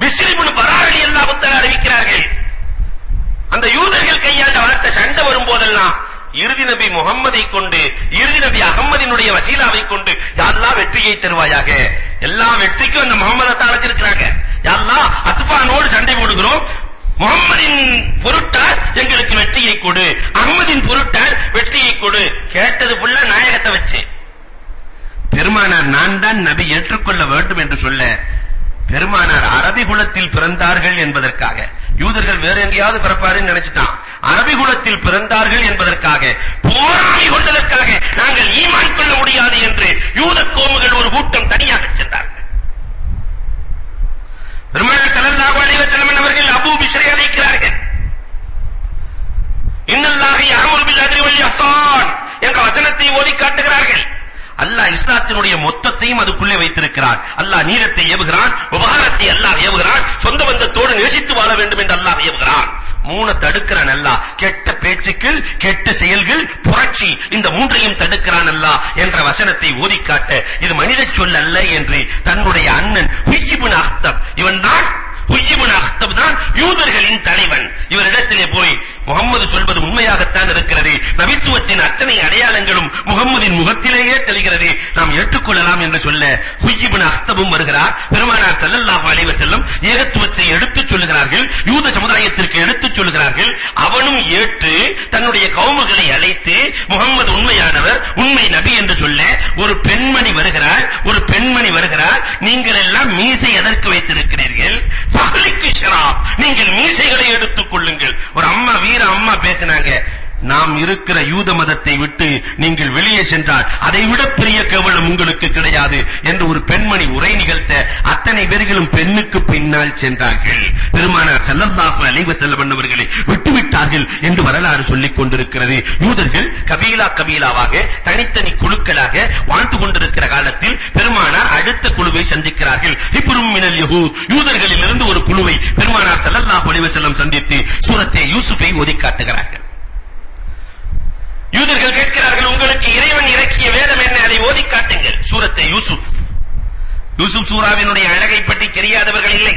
பிஸ்ரிபுன் பராரலி ரலியல்லாஹு அறிவிக்கிறார்கள். அந்த யூதர்கள் கையாண்ட வார்த்தை சண்டை வரும்போதெல்லாம் இறுதி நபி முகம்மதை கொண்டு இறுதி நபி அகமதினுடைய வசீலாவை கொண்டு யாரெல்லாம் வெற்றியை தருவாயாக. எல்லா வெற்றிக்கும் அந்த முகம்மதை தான் அழைச்சிருக்கிறாங்க யாரெல்லாம் அத்பானோடு சண்டை போடுகிறோம். முகம்மதின் பொருட்டால் எங்களுக்கு வெற்றியை கொடு. அகமதின் பொருட்டால் வெற்றியை கொடு. கேட்டது புள்ள நாயகத்தை வச்சு. பெருமானார் நான் தான் நபி ஏற்றுக்கொள்ள வேண்டும் என்று சொல்ல பெருமானார் அரபி குலத்தில் பிறந்தார்கள் என்பதற்காக. யூதர்கள் வேற எங்கேயாவது பிறப்பாருன்னு நினைச்சிட்டான். அரபி குலத்தில் பிறந்தார்கள் என்பதற்காக போராடி கொண்டதற்காக நாங்கள் ஈமான் கொள்ள முடியாது என்று யூத கோமுகள் ஒரு கூட்டம் தனியாக சென்றார்கள். பெருமானார் ஸல்லல்லாஹு அலைஹி வஸல்லம் அவர்கள் அபூ பிஸ்ரை அழைக்கிறார்கள். இன்னல்லாஹ யஅமுரு பில் அத்ரி வல் இஹ்சான் என்ற வசனத்தை ஓதி காட்டுகிறார்கள். அல்லாஹ் இஸ்லாத்தினுடைய மொத்தத்தையும் அதுக்குள்ளே வைத்திருக்கிறான். அல்லாஹ் நீரத்தை ஏவுகிறான் உபகாரத்தை அல்லாஹ் ஏவுகிறான் சொந்த பந்தத்தோடு நேசித்து வாழ வேண்டும் என்று அல்லாஹ் ஏவுகிறான். மூணு தடுக்கிறான் அல்லாஹ். கெட்ட பேச்சுக்கள் கெட்ட செயல்கள் புரட்சி இந்த மூன்றையும் தடுக்கிறான் அல்லாஹ் என்ற வசனத்தை ஓதி காட்ட இது மனித சொல் அல்ல என்று தன்னுடைய அண்ணன் ஹுய்யிபுன் அஹ்தப் இவன் தான் ஹுய்யிபுன் அஹ்தப் தான் யூதர்களின் தலைவன். இவரிடத்திலே போய் முகமது சொல்வது உண்மையாகத்தான் இருக்கிறது நபித்துவத்தின் அத்தனை அடையாளங்களும் முகம்மதின் முகத்திலேயே தெளிகிறது பெற்றுக்கொள்ளலாம் என்று சொல்ல ஹுய்யிபின் அக்தபும் வருகிறார் பெருமானார் ஸல்லல்லாஹு அலைஹி வஸல்லம் ஏகத்துவத்தை எடுத்துச் சொல்லுகிறார்கள் யூத சமுதாயத்திற்கு எடுத்துச் சொல்லுகிறார்கள் அவனும் ஏற்று தன்னுடைய கவுமுகளை அழைத்து முகம்மது உண்மையானவர் உண்மை நபி என்று சொல்ல ஒரு பெண்மணி வருகிறார் ஒரு பெண்மணி வருகிறார் நீங்கள் எல்லாம் மீசை எதற்கு வைத்திருக்கிறீர்கள் ஃபஹ்லிக்கு ஷராப் நீங்கள் மீசைகளை எடுத்துக் கொள்ளுங்கள் ஒரு அம்மா வீர அம்மா பேசினாங்க நாம் இருக்கிற யூத மதத்தை விட்டு நீங்கள் வெளியே சென்றால் அதை விட பெரிய கேவலம் உங்களுக்கு கிடையாது என்று ஒரு பெண்மணி உரை நிகழ்த்த அத்தனை பேர்களும் பெண்ணுக்கு பின்னால் சென்றார்கள் பெருமானார் ஸல்லல்லாஹு அலைஹி வஸல்லம் அவர்களை விட்டுவிட்டார்கள் என்று வரலாறு சொல்லிக் கொண்டிருக்கிறது யூதர்கள் கபீலா கபீலாவாக தனித்தனி குழுக்களாக வாழ்ந்து கொண்டிருக்கிற காலத்தில் பெருமானார் அடுத்த குழுவை சந்திக்கிறார்கள் ஹிப்ரும் மினல் யஹூத் யூதர்களிலிருந்து ஒரு குழுவை பெருமானார் ஸல்லல்லாஹு அலைஹி வஸல்லம் சந்தித்து சூரத்தை யூசுஃபை ஓதி காட்டுகிறார்கள் யூதர்கள் கேட்கிறார்கள் உங்களுக்கு இறைவன் இறக்கிய வேதம் என்ன அதை ஓதி காட்டுங்கள் சூரத்தை யூசுப் யூசுப் சூராவினுடைய அழகை பற்றி தெரியாதவர்கள் இல்லை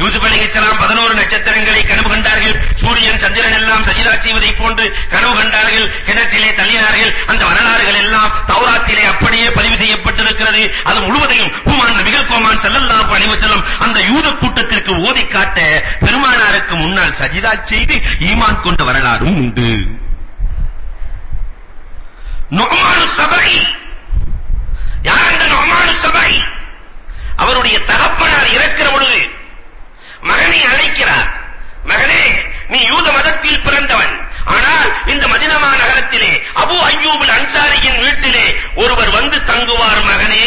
யூசுப் அலைஹிஸ்ஸலாம் 11 நட்சத்திரங்களை கனவு கண்டார்கள் சூரியன் சந்திரன் எல்லாம் சஜிதா செய்வதை போன்று கனவு கண்டார்கள் கிணற்றிலே தள்ளினார்கள் அந்த வரலாறுகள் எல்லாம் தௌராத்திலே அப்படியே பதிவு செய்யப்பட்டிருக்கிறது அது முழுவதையும் ஹுமான் நபிகள் கோமான் ஸல்லல்லாஹு அலைஹி வஸல்லம் அந்த யூத கூட்டத்திற்கு ஓதி காட்ட பெருமானாருக்கு முன்னால் சஜிதா செய்து ஈமான் கொண்ட வரலாறும் உண்டு நுஅமானு சபை யார் அந்த நுஅமானு சபை அவருடைய தகப்பனார் இறக்கிற பொழுது மகனை அழைக்கிறார் மகனே நீ யூத மதத்தில் பிறந்தவன் ஆனால் இந்த மதினமா நகரத்திலே அபு அய்யூபுல் அன்சாரியின் வீட்டிலே ஒருவர் வந்து தங்குவார் மகனே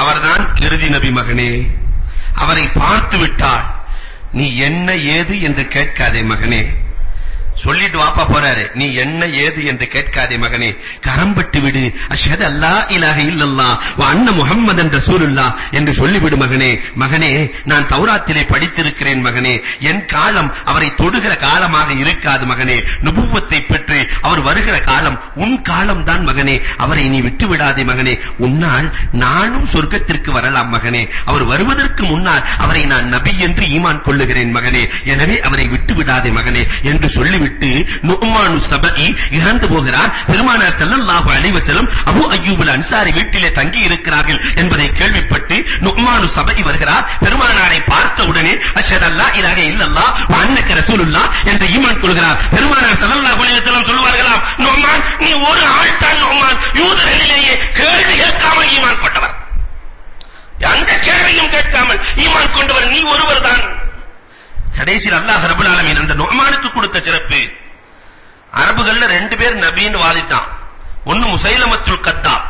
அவர்தான் இறுதி நபி மகனே அவரை பார்த்து விட்டால் நீ என்ன ஏது என்று கேட்காதே மகனே. சொல்லிட்டு வாப்பா போறாரு. நீ என்ன ஏது என்று கேட்காதே மகனே. கரம்பட்டு விடு. அஷ்ஹது அல்லா இலாஹ இல்லல்லா வ அன்ன முஹம்மதன் ரசூலுல்லாஹ் என்று சொல்லிவிடு மகனே. மகனே நான் தௌராத்திலே படித்திருக்கிறேன் மகனே. என் காலம் அவரை தொடுகிற காலமாக இருக்காது மகனே. நுபுவத்தை பெற்று அவர் வருகிற காலம் உன் காலம் தான் மகனே. அவரை நீ விட்டு விடாதே மகனே. உன்னால் நானும் சொர்க்கத்திற்கு வரலாம் மகனே. அவர் வருவதற்கு முன்னால் அவரை நான் நபி என்று ஈமான் கொள்ளுகிறேன் மகனே. எனவே அவரை விட்டு விடாதே மகனே என்று சொல்லி விட்டு நுஅமானு சபஇ இறந்து போகிறார். பெருமானார் ஸல்லல்லாஹு அலைஹி வஸல்லம் அபூ அய்யூப் அன்சாரி வீட்டிலே தங்கி இருக்கிறார்கள் என்பதை கேள்விப்பட்டு நுஅமானு சபஇ வருகிறார். பெருமானாரை பார்த்த உடனே அஷ்ஹது அல்லா இலாஹ இல்லல்லாஹ் வ அன்னக ரசூலுல்லாஹ் என்று ஈமான் கொள்கிறார். பெருமானார் ஸல்லல்லாஹு அலைஹி வஸல்லம் சொல்வார்களாம் நுஅமான் நீ ஒரு ஆள் தான் நுஅமான் யூதர்களிலேயே கேள்வி கேட்காமல் ஈமான் கொண்டவர். எந்த கேள்வியும் கேட்காமல் ஈமான் கொண்டவர். நீ ஒருவர் தான். கடைசியில் அல்லாஹ் ரபுல் ஆலமீன் அந்த நுஅமானுக்கு கொடுத்த சிறப்பு. அரபுகள்ல ரெண்டு பேர் நபின்னு வாதிட்டான். ஒன்னு முசைலமத்துல் கத்தாப்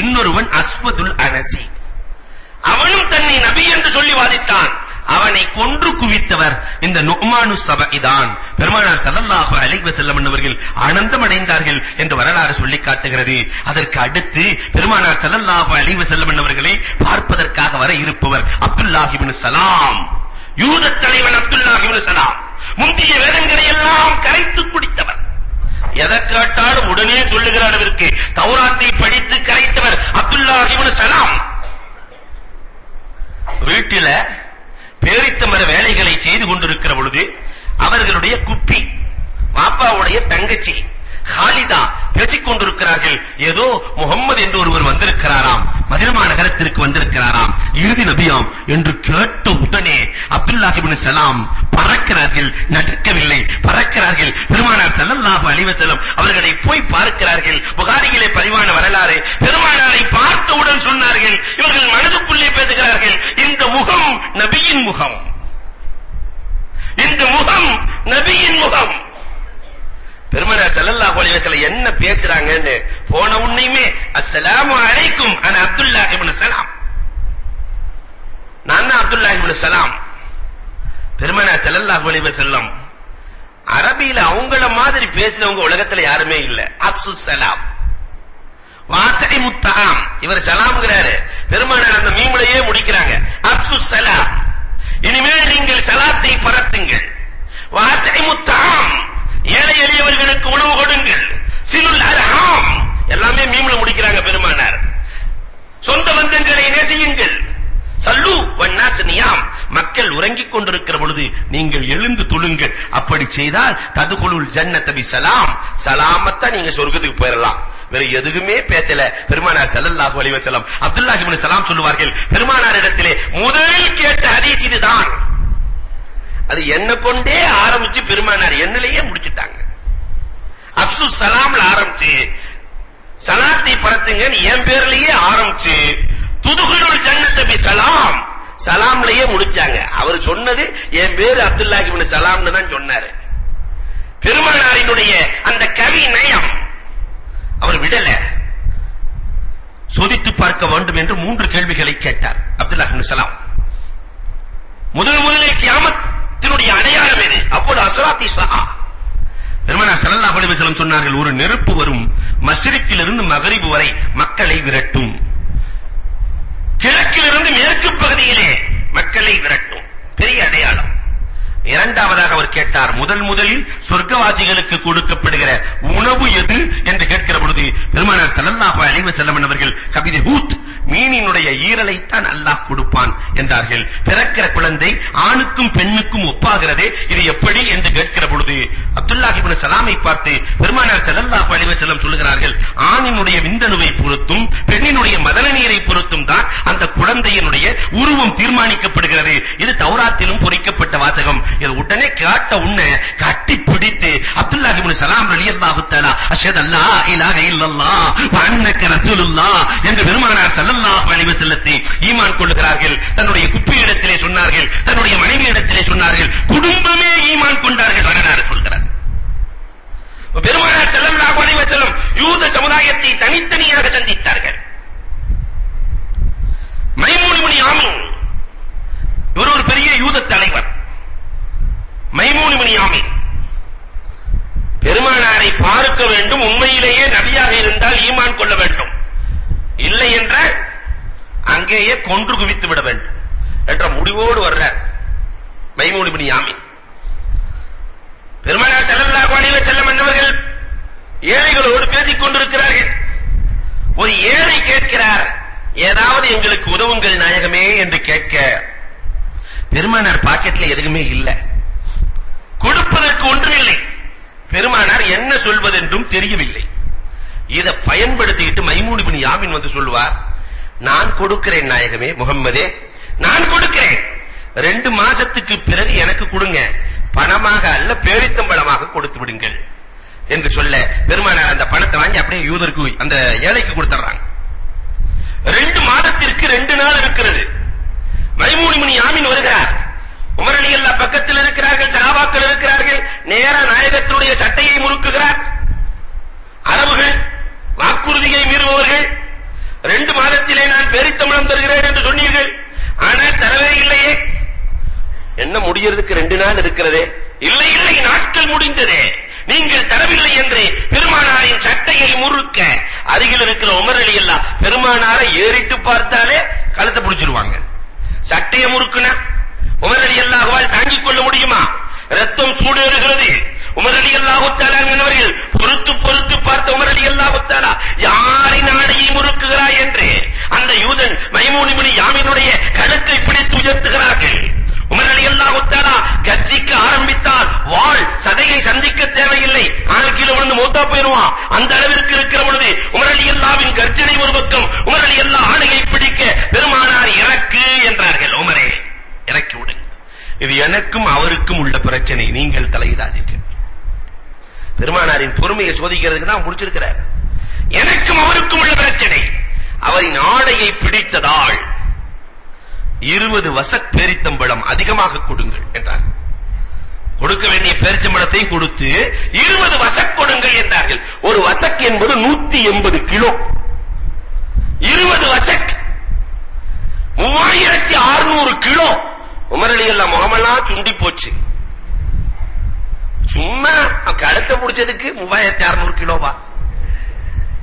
இன்னொருவன் அஸ்வதுல் அனசி. அவனும் தன்னை நபி என்று சொல்லி வாதித்தான் அவனை கொன்று குவித்தவர் இந்த நுஹ்மானு சபைதான். பெருமானார் ஸல்லல்லாஹு அலைஹி வஸல்லம் அவர்கள் ஆனந்தம் அடைந்தார்கள் என்று வரலாறு சொல்லி காட்டுகிறது. அதற்கு அடுத்து பெருமானார் ஸல்லல்லாஹு அலைஹி வஸல்லம் அவர்களை பார்ப்பதற்காக வர இருப்பவர் அப்துல்லாஹ் இப்னு சலாம். யூத தலைவன் அப்துல்லாஹ் இப்னு சலாம். முந்திய வேதங்களை எல்லாம் கரைத்து குடித்தவர். எதை கேட்டாலும் உடனே சொல்லுகிற அளவிற்கு தௌராத்தை படித்து கரைத்தவர் அப்துல்லாஹ் இப்னு சலாம். வீட்டில பேரித்த மர வேலைகளை செய்து கொண்டிருக்கிற பொழுது அவர்களுடைய குப்பி வாப்பாவுடைய தங்கச்சி ஹாலிதா பேசிக் கொண்டிருக்கிறார்கள். ஏதோ முகம்மது என்று ஒருவர் வந்திருக்கிறாராம். மதினமா நகரத்திற்கு வந்திருக்கிறாராம். இறுதி நபியாம் என்று கேட்ட சலாம் பறக்கிறார்கள் நடக்கவில்லை. பறக்கிறார்கள். பெருமானார் ஸல்லல்லாஹு அலைஹி வஸல்லம் அவர்களை போய் பார்க்கிறார்கள். புகாரியிலே பதிவான வரலாறு. பெருமானாரை பார்த்தவுடன் சொன்னார்கள். இவர்கள் மனதுக்குள்ளே பேசுகிறார்கள். இந்த முகம் நபியின் முகம். இந்த முகம் நபியின் முகம். பெருமனார் ஸல்லல்லாஹு அலைஹி வஸல்லம் என்ன பேசுறாங்கன்னு போன உன்னையுமே அஸ்ஸலாமு அலைக்கும். அன அப்துல்லாஹ் இப்னு சலாம். நான் தான் அப்துல்லாஹ் இப்னு சலாம். பெருமானார் ஸல்லல்லாஹு அலைஹி வஸல்லம். அரபியில அவங்கள மாதிரி பேசினவங்க உலகத்துல யாருமே இல்ல. அப்சு சலாம் வாத்தை முத்தாம் இவர் சலாம்ங்கிறாரு பெருமானார் அந்த மீம்லயே முடிக்கிறாங்க. அப்சு சலாம் இனிமேல் நீங்கள் சலாத்தை பரத்துங்கள். வாத்தை முத்தாம் ஏழை எளியவர்களுக்கு உணவு கொடுங்கள். சிலுல் அர்ஹாம் எல்லாமே மீம்ல முடிக்கிறாங்க பெருமானார். சொந்த பந்தங்களை நேசியுங்கள். சல்லு வன்னாஸ் நியாம். மக்கள் உறங்கிக் கொண்டிருக்கிற பொழுது நீங்கள் எழுந்து தொழுங்கள் அப்படி செய்தால் ததுகுலுல் ஜன்னத பி சலாம். சலாமத்தா நீங்க சொர்க்கத்துக்கு போயிரலாம். வேற எதுக்குமே பேசல. பெருமானார் ஸல்லல்லாஹு அலைஹி வஸல்லம். அப்துல்லாஹ் இப்னு சலாம் சொல்லுவார்கள் பெருமானார் இடத்திலே முதலில் கேட்ட ஹதீஸ் இதுதான். அது என்ன கொண்டே ஆரம்பிச்சு பெருமானார் என்னலயே முடிச்சிட்டாங்க. அப்சு சலாம்ல ஆரம்பிச்சு சலாத்தை பரத்துங்க என் பேர்லயே ஆரம்பிச்சு துதுகுலுல் ஜன்னத்தை பி சலாம். சலாம்லயே முடிச்சாங்க. அவர் சொன்னது என் பேரு அப்துல்லாஹி இப்னு சலாம்னு தான் சொன்னாரு. பெருமானாரினுடைய அந்த கவி நயம் அவர் விடல. சோதித்து பார்க்க வேண்டும் என்று மூன்று கேள்விகளை கேட்டார் அப்துல்லாஹ் இப்னு சலாம். முதல் முதலில் கியாமத்தினுடைய அடையாளம் எது? அப்போது அஸ்ராத்தி ஸஹா பெருமானார் ஸல்லல்லாஹு அலைஹி வஸல்லம் சொன்னார்கள் ஒரு நெருப்பு வரும் மஸ்ரிக்கிலிருந்து மகரிப் வரை மக்களை விரட்டும். கிழக்கிலிருந்து மேற்கு பகுதியிலே மக்களை விரட்டும். பெரிய அடையாளம். இரண்டாவதாக அவர் கேட்டார் முதல் முதலில் சொர்க்கவாசிகளுக்கு கொடுக்கப்படுகிற உணவு எது? என்று கேட்கிற பொழுது பெருமானார் ஸல்லல்லாஹு அலைஹி வஸல்லம் அவர்கள் கவிதை ஹூத் மீனினுடைய ஈரலை தான் அல்லாஹ் கொடுப்பான் என்றார்கள். பிறக்கிற குழந்தை ஆணுக்கும் பெண்ணுக்கும் ஒப்பாகிறதே? இது எப்படி என்று கேட்கிற பொழுது அப்துல்லாஹ் இப்னு சலாமை பார்த்து பெருமானார் ஸல்லல்லாஹு அலைஹி வஸல்லம் சொல்கிறார்கள் ஆணினுடைய விந்தணுவை பொறுத்தும் பெண்ணினுடைய மதன நீரை பொறுத்தும் தான் அந்த குழந்தையினுடைய உருவம் தீர்மானிக்கப்படுகிறது. இது தௌராத்திலும் பொறிக்கப்பட்ட வாசகம். இது உடனே காட்ட உன்னை கட்டி பிடித்து அப்துல்லாஹ் இப்னு சலாம் ரலியல்லாஹு தஆலா அஷ்ஹது அல்லா இலாஹ இல்லல்லாஹ் வ அன்னக ரசூலுல்லாஹ் என்று பெருமானார் ஸல்லல்லாஹு அலைஹி வஸல்லத்தை ஈமான் கொள்கிறார்கள் தன்னுடைய குப்பி இடத்திலே சொன்னார்கள். தன்னுடைய மனைவி இடத்திலே சொன்னார்கள். குடும்பமே ஈமான் கொண்டார்கள். வரலாறு சொல்கிறார். பெருமானார் ஸல்லல்லாஹு அலைஹி வஸல்லம் யூத சமுதாயத்தை தனித்தனியாக சந்தித்தார்கள். மைமூன் இப்னு யாமின். இவர் ஒரு பெரிய யூத தலைவர். மைமூன் இப்னு யாமின். பெருமானாரை பார்க்க வேண்டும். உண்மையிலேயே நபியாக இருந்தால் ஈமான் கொள்ள வேண்டும். இல்லை என்றால் அங்கேயே கொன்று குவித்து விட வேண்டும் என்ற முடிவோடு வர்றார் மைமூன் இப்னு யாமி பெருமானார் ஸல்லல்லாஹு அலைஹி வஸல்லம் என்பவர்கள் ஏழைகளோடு பேசிக் கொண்டிருக்கிறார்கள். ஒரு ஏழை கேட்கிறார் ஏதாவது எங்களுக்கு உதவுங்கள் நாயகமே என்று கேட்க பெருமானார் பாக்கெட்ல எதுவுமே இல்ல. கொடுப்பதற்கு ஒன்றுமில்லை. பெருமானார் என்ன சொல்வதென்றும் தெரியவில்லை. இதை பயன்படுத்திக்கிட்டு மைமூன் இப்னு யாமின் வந்து சொல்லுவார் நான் கொடுக்கிறேன் நாயகமே முகம்மதே நான் கொடுக்கிறேன். ரெண்டு மாசத்துக்கு பிறகு எனக்கு கொடுங்க. பணமாக அல்ல பேரித்தம்பளமாக கொடுத்து விடுங்கள். என்று சொல்ல பெருமானார் அந்த பணத்தை வாங்கி அப்படியே யூதருக்கு அந்த ஏழைக்கு கொடுத்துறாங்க ரெண்டு மாதத்திற்கு ரெண்டு நாள் இருக்கிறது. மைமூன் இப்னு யாமின் வருகிறார். உமர் அலி அல்லாஹ் பக்கத்தில் இருக்கிறார்கள் சஹாபாக்கள் இருக்கிறார்கள் நேரா நாயகத்தினுடைய சட்டையை முறுக்குகிறார். அரபுகள் வாக்குறுதியை மீறுபவர்கள். ரெண்டு மாதத்திலே நான் பேரித்தமிழம் தருகிறேன் என்று சொன்னீர்கள். ஆனால் தரவே இல்லையே. என்ன முடியறதுக்கு ரெண்டு நாள் இருக்கிறதே? இல்லை இல்லை நாட்கள் முடிந்ததே. நீங்கள் தரவில்லை என்று பெருமானாரின் சட்டையை முறுக்க அருகில் இருக்கிற உமர் அலி அல்லா பெருமானாரை ஏறிட்டு பார்த்தாலே கழுத்தை பிடிச்சிருவாங்க. சட்டையை முறுக்குனா உமர் அலி அல்லாஹ்வால் தாங்கிக் கொள்ள முடியுமா? ரத்தம் சூடேறுகிறது உமர் அலி அல்லாஹு தஆலா என்பவர்கள் பொறுத்து பொறுத்து பார்த்த உமர் அலி அல்லாஹு தஆலா யாரின் ஆடையை முறுக்குகிறாய்? என்று அந்த யூதன் மைமூன் இப்னு யாமினுடைய கழுத்தை பிடித்து உயர்த்துகிறார்கள். உமர் அலி அல்லாஹு தஆலா கர்ஜிக்க ஆரம்பித்தால் வாள் சதையை சந்திக்க தேவையில்லை. ஆள் கீழே விழுந்து மூத்தா போயிடுவான். அந்த அளவிற்கு இருக்கிற பொழுது உமர் அலி அல்லாஹ்வின் கர்ஜனை ஒரு பக்கம் உமர் அலி அல்லாஹ் ஆணையை பிடிக்க பெருமானார் இறக்கு என்றார்கள். உமரே இறக்கி விடுங்க இது எனக்கும் அவருக்கும் உள்ள பிரச்சனை. நீங்கள் தலையிடாதீர்கள். பெருமானாரின் பொறுமையை சோதிக்கிறதுக்கு தான் முடிச்சிருக்கிறார். எனக்கும் அவருக்கும் உள்ள பிரச்சனை. அவரின் ஆடையை பிடித்ததால் இருபது வசக் பேரித்தம்பழம் அதிகமாக கொடுங்கள் என்றார். கொடுக்க வேண்டிய பேரிச்சம்பழத்தையும் கொடுத்து இருபது வசக் கொடுங்கள் என்றார்கள். ஒரு வசக் என்பது நூத்தி எண்பது கிலோ. இருபது வசக். மூவாயிரத்தி அறுநூறு கிலோ. உமரலி எல்லாம் முகமெல்லாம் சுண்டி போச்சு. சும்மா கழுத்தை பிடிச்சதுக்கு மூவாயிரத்தி அறுநூறு கிலோவா?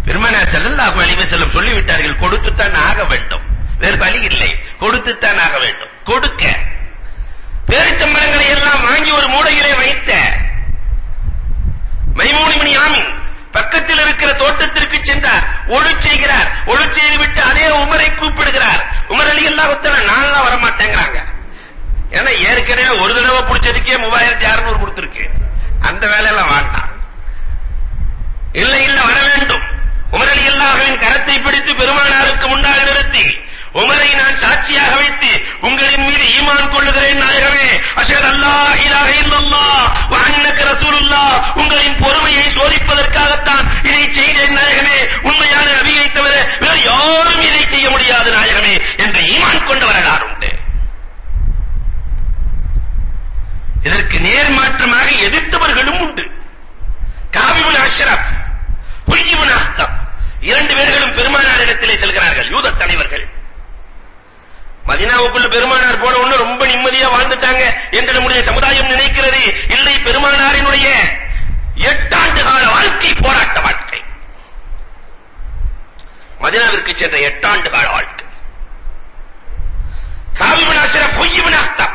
பெருமனா ஸல்லல்லாஹு அலைஹி வஸல்லம் சொல்லிவிட்டார்கள் கொடுத்துத்தான் ஆக வேண்டும். வேறு வழி இல்லை. கொடுத்துத்தான் ஆக வேண்டும். கொடுக்க. பேரிச்சம்பழங்களை எல்லாம் வாங்கி ஒரு மூடையிலே வைத்த மைமூன் இப்னு யாமின் பக்கத்தில் இருக்கிற தோட்டத்திற்கு சென்றார். ஒளி செய்கிறார். ஒளி செய்து விட்டு அதே உமரை கூப்பிடுகிறார். உமர் அலி அல்லாஹ் தஆலா நான்லாம் வர மாட்டேங்கறாங்க ஏன்னா ஏற்கனவே ஒரு தடவை பிடிச்சதுக்கே 3600 கொடுத்திருக்கு அந்த வேலையெல்லாம் வேண்டாம் இல்லை இல்லை வர வேண்டும். உமர் அலி அல்லாஹ்வின் கரத்தை பிடித்து பெருமானாருக்கு முன்னால் நிறுத்தி உமரை நான் சாட்சியாக வைத்து உங்களின் மீது ஈமான் கொள்ளுகிறேன் நாயகமே. அஷஹது அல்லா இலாஹ இல்லல்லாஹ் வ அன்னக ரசூலுல்லாஹ் உங்களின் பொறுமையை சோதிப்பதற்காக இரண்டு பேர்களும் பெருமானார் இடத்திலே செல்கிறார்கள். யூத தலைவர்கள். மதினாவுக்குள்ள பெருமானார் போன உடனே ரொம்ப நிம்மதியா வாழ்ந்துட்டாங்க. என்று நம்முடைய சமுதாயம் நினைக்கிறது இல்லை பெருமானாரினுடைய எட்டாண்டு கால வாழ்க்கை போராட்ட வாழ்க்கை. மதினாவிற்கு சென்ற எட்டாண்டு கால வாழ்க்கை. காவிமனாசிர பொய்யிமனாத்தா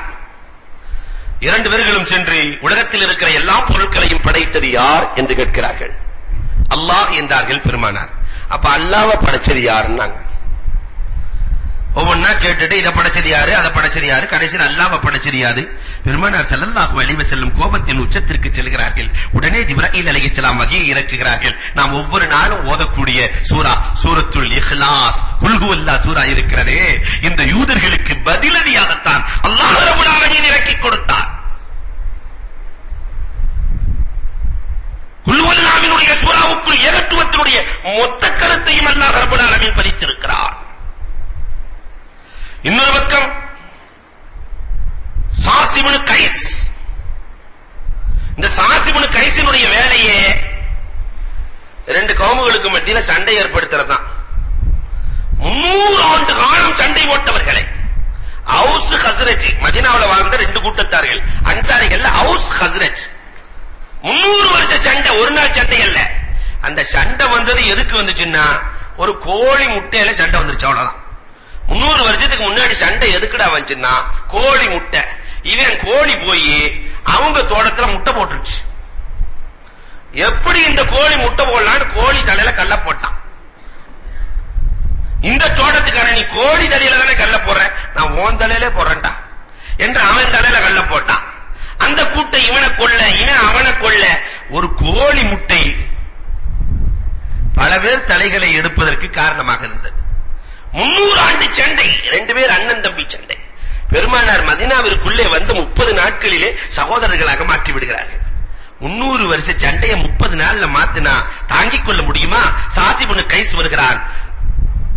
இரண்டு பேர்களும் சென்று உலகத்தில் இருக்கிற எல்லா பொருட்களையும் படைத்தது யார் என்று கேட்கிறார்கள். அல்லாஹ் என்றார்கள் பெருமானார். அப்ப அல்லாஹ்வை படைச்சது யாருன்னாங்க? ஒவ்வொன்னா கேட்டுட்டு இத படைச்சது யாரு அத படைச்சது யாரு? கடைசியில் அல்லாஹ்வை படைச்சது யாரு? பெருமானார் ஸல்லல்லாஹு அலைஹி வஸல்லம் கோபத்தின் உச்சத்திற்கு செல்கிறார்கள். உடனே ஜிப்ராயில் அலைஹிஸ்ஸலாம் வகையை இறக்குகிறார்கள். நாம் ஒவ்வொரு நாளும் ஓதக்கூடிய சூரா சூரத்துல் இஹ்லாஸ். குல் ஹுவல்லாஹ் சூரா இருக்கிறதே. இந்த யூதர்களுக்கு பதிலடியாகத்தான் அல்லாஹ் ரப்பல் ஆலமீன் இறக்கி கொடுத்தார் குல் ஹுவல்லாஹ்வினுடைய சூராவுக்குள் ஏகத்துவத்தினுடைய மொத்த கருத்தையும் அல்லாஹ் ரப்பல் ஆலமீன் பதித்திருக்கிறார் இன்னொரு பக்கம் சாசிபுனு கைஸ் இந்த சாசிபுனு கைஸினுடைய வேலையே ரெண்டு கவுமுகளுக்கு மத்தியில சண்டை ஏற்படுத்துறது தான் முன்னூறு ஆண்டு காலம் சண்டை ஓட்டவர்களை ஹவுஸ் ஹஸ்ரஜ் மதினாவுல வாழ்ந்த ரெண்டு கூட்டத்தார்கள் அன்சாரிகள்ல ஹவுஸ் ஹஸ்ரஜ் முன்னூறு வருஷ சண்டை ஒரு நாள் சண்டை அல்ல அந்த சண்டை வந்தது எதுக்கு வந்துச்சுன்னா ஒரு கோழி முட்டையில சண்டை வந்துருச்சு அவ்வளவுதான் முன்னூறு வருஷத்துக்கு முன்னாடி சண்டை எதுக்குடா வந்துச்சுன்னா கோழி முட்டை. இவன் கோழி போய் அவங்க தோட்டத்துல முட்டை போட்டுருச்சு. எப்படி இந்த கோழி முட்டை போடலான்னு கோழி தலையில கல்ல போட்டான். இந்த தோட்டத்துக்கான நீ கோழி தலையில தானே கல்ல போடுற? நான் ஓன் தலையிலே போடுறேன்டா. என்று அவன் தலையில கல்ல போட்டான். அந்த கூட்டை இவனை கொல்ல இவன் அவனை கொல்ல ஒரு கோழி முட்டை பல பேர் தலைகளை எடுப்பதற்கு காரணமாக இருந்தது. முன்னூறு ஆண்டு சண்டை. ரெண்டு பேர் அண்ணன் தம்பி சண்டை. பெருமானார் மதினாவிற்குள்ளே வந்து முப்பது நாட்களிலே சகோதரர்களாக மாற்றி விடுகிறார்கள் முன்னூறு வருஷ சண்டையை முப்பது நாள்ல மாத்தினா தாங்கிக் கொள்ள முடியுமா? சாசிபுனு கைஸ் வருகிறான்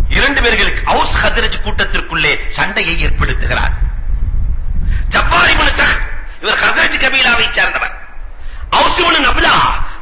இரண்டு பேர்களுக்கு ஹவுஸ் ஹஜரஜ் கூட்டத்திற்குள்ளே சண்டையை ஏற்படுத்துகிறார். ஜப்பார் இப்னு சஹ் இவர் ஹஜரஜ் கபீலாவை சார்ந்தவர். ஹவுஸ் இப்னு நப்லா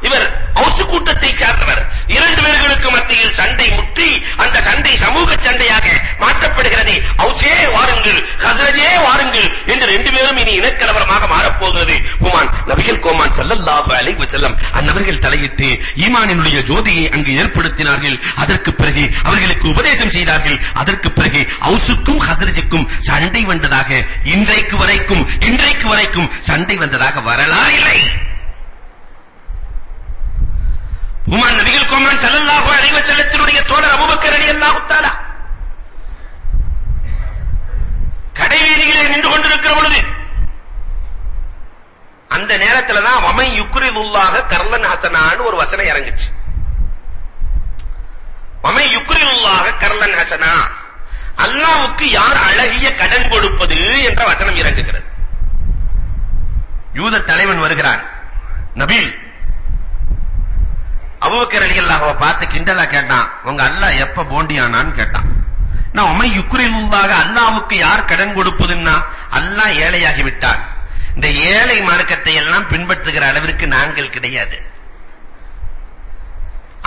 இவர் ஹவுஸ் கூட்டத்தை சார்ந்தவர். இரண்டு பேர்களுக்கு மத்தியில் சண்டை முற்றி அந்த சண்டை சமூக சண்டையாக மாற்றப்படுகிறது. ஹவுஸே வாருங்கள் ஹஸ்ரஜே வாருங்கள் என்று ரெண்டு பேரும் இனி இனக்கலவரமாக மாறப்போகிறது. உமான் நபிகள் கோமான் சல்லல்லாஹு அலைஹி வஸல்லம் அந்நபர்கள் தலையிட்டு ஈமானினுடைய ஜோதியை அங்கு ஏற்படுத்தினார்கள். அதற்கு பிறகு அவர்களுக்கு உபதேசம் செய்தார்கள். அதற்கு பிறகு ஹவுஸுக்கும் ஹஸ்ரஜுக்கும் சண்டை வந்ததாக இன்றைக்கு வரைக்கும் இன்றைக்கு வரைக்கும் சண்டை வந்ததாக வரலாறு இல்லை உமர் நபிகள் கோமான் ஸல்லல்லாஹு அலைஹி வஸல்லத்தினுடைய தோழர் அபூபக்கர் ரலியல்லாஹு தஆலா. கடைவீதியிலே நின்று கொண்டிருக்கிற பொழுது அந்த நேரத்துல தான் வமை யுக்ரிதுல்லாஹ கர்லன் ஹசனான்னு ஒரு வசனம் இறங்குச்சு. வமை யுக்ரிதுல்லாஹ கர்லன் ஹசனா அல்லாஹ்வுக்கு யார் அழகிய கடன் கொடுப்பது என்ற வசனம் இறங்குகிறது. யூத தலைவன் வருகிறான் நபீல் அபூபக்கர் ரலியல்லாஹு பார்த்து கிண்டலா கேட்டான். உங்க அல்லாஹ் எப்ப போண்டியானான்னு கேட்டான். நான் உமை யுக்ரிலுல்லாக அல்லாஹ்வுக்கு யார் கடன் கொடுப்பதுன்னா? அல்லாஹ் ஏழையாகி விட்டான். இந்த ஏழை மார்க்கத்தை எல்லாம் பின்பற்றுகிற அளவிற்கு நாங்கள் கிடையாது.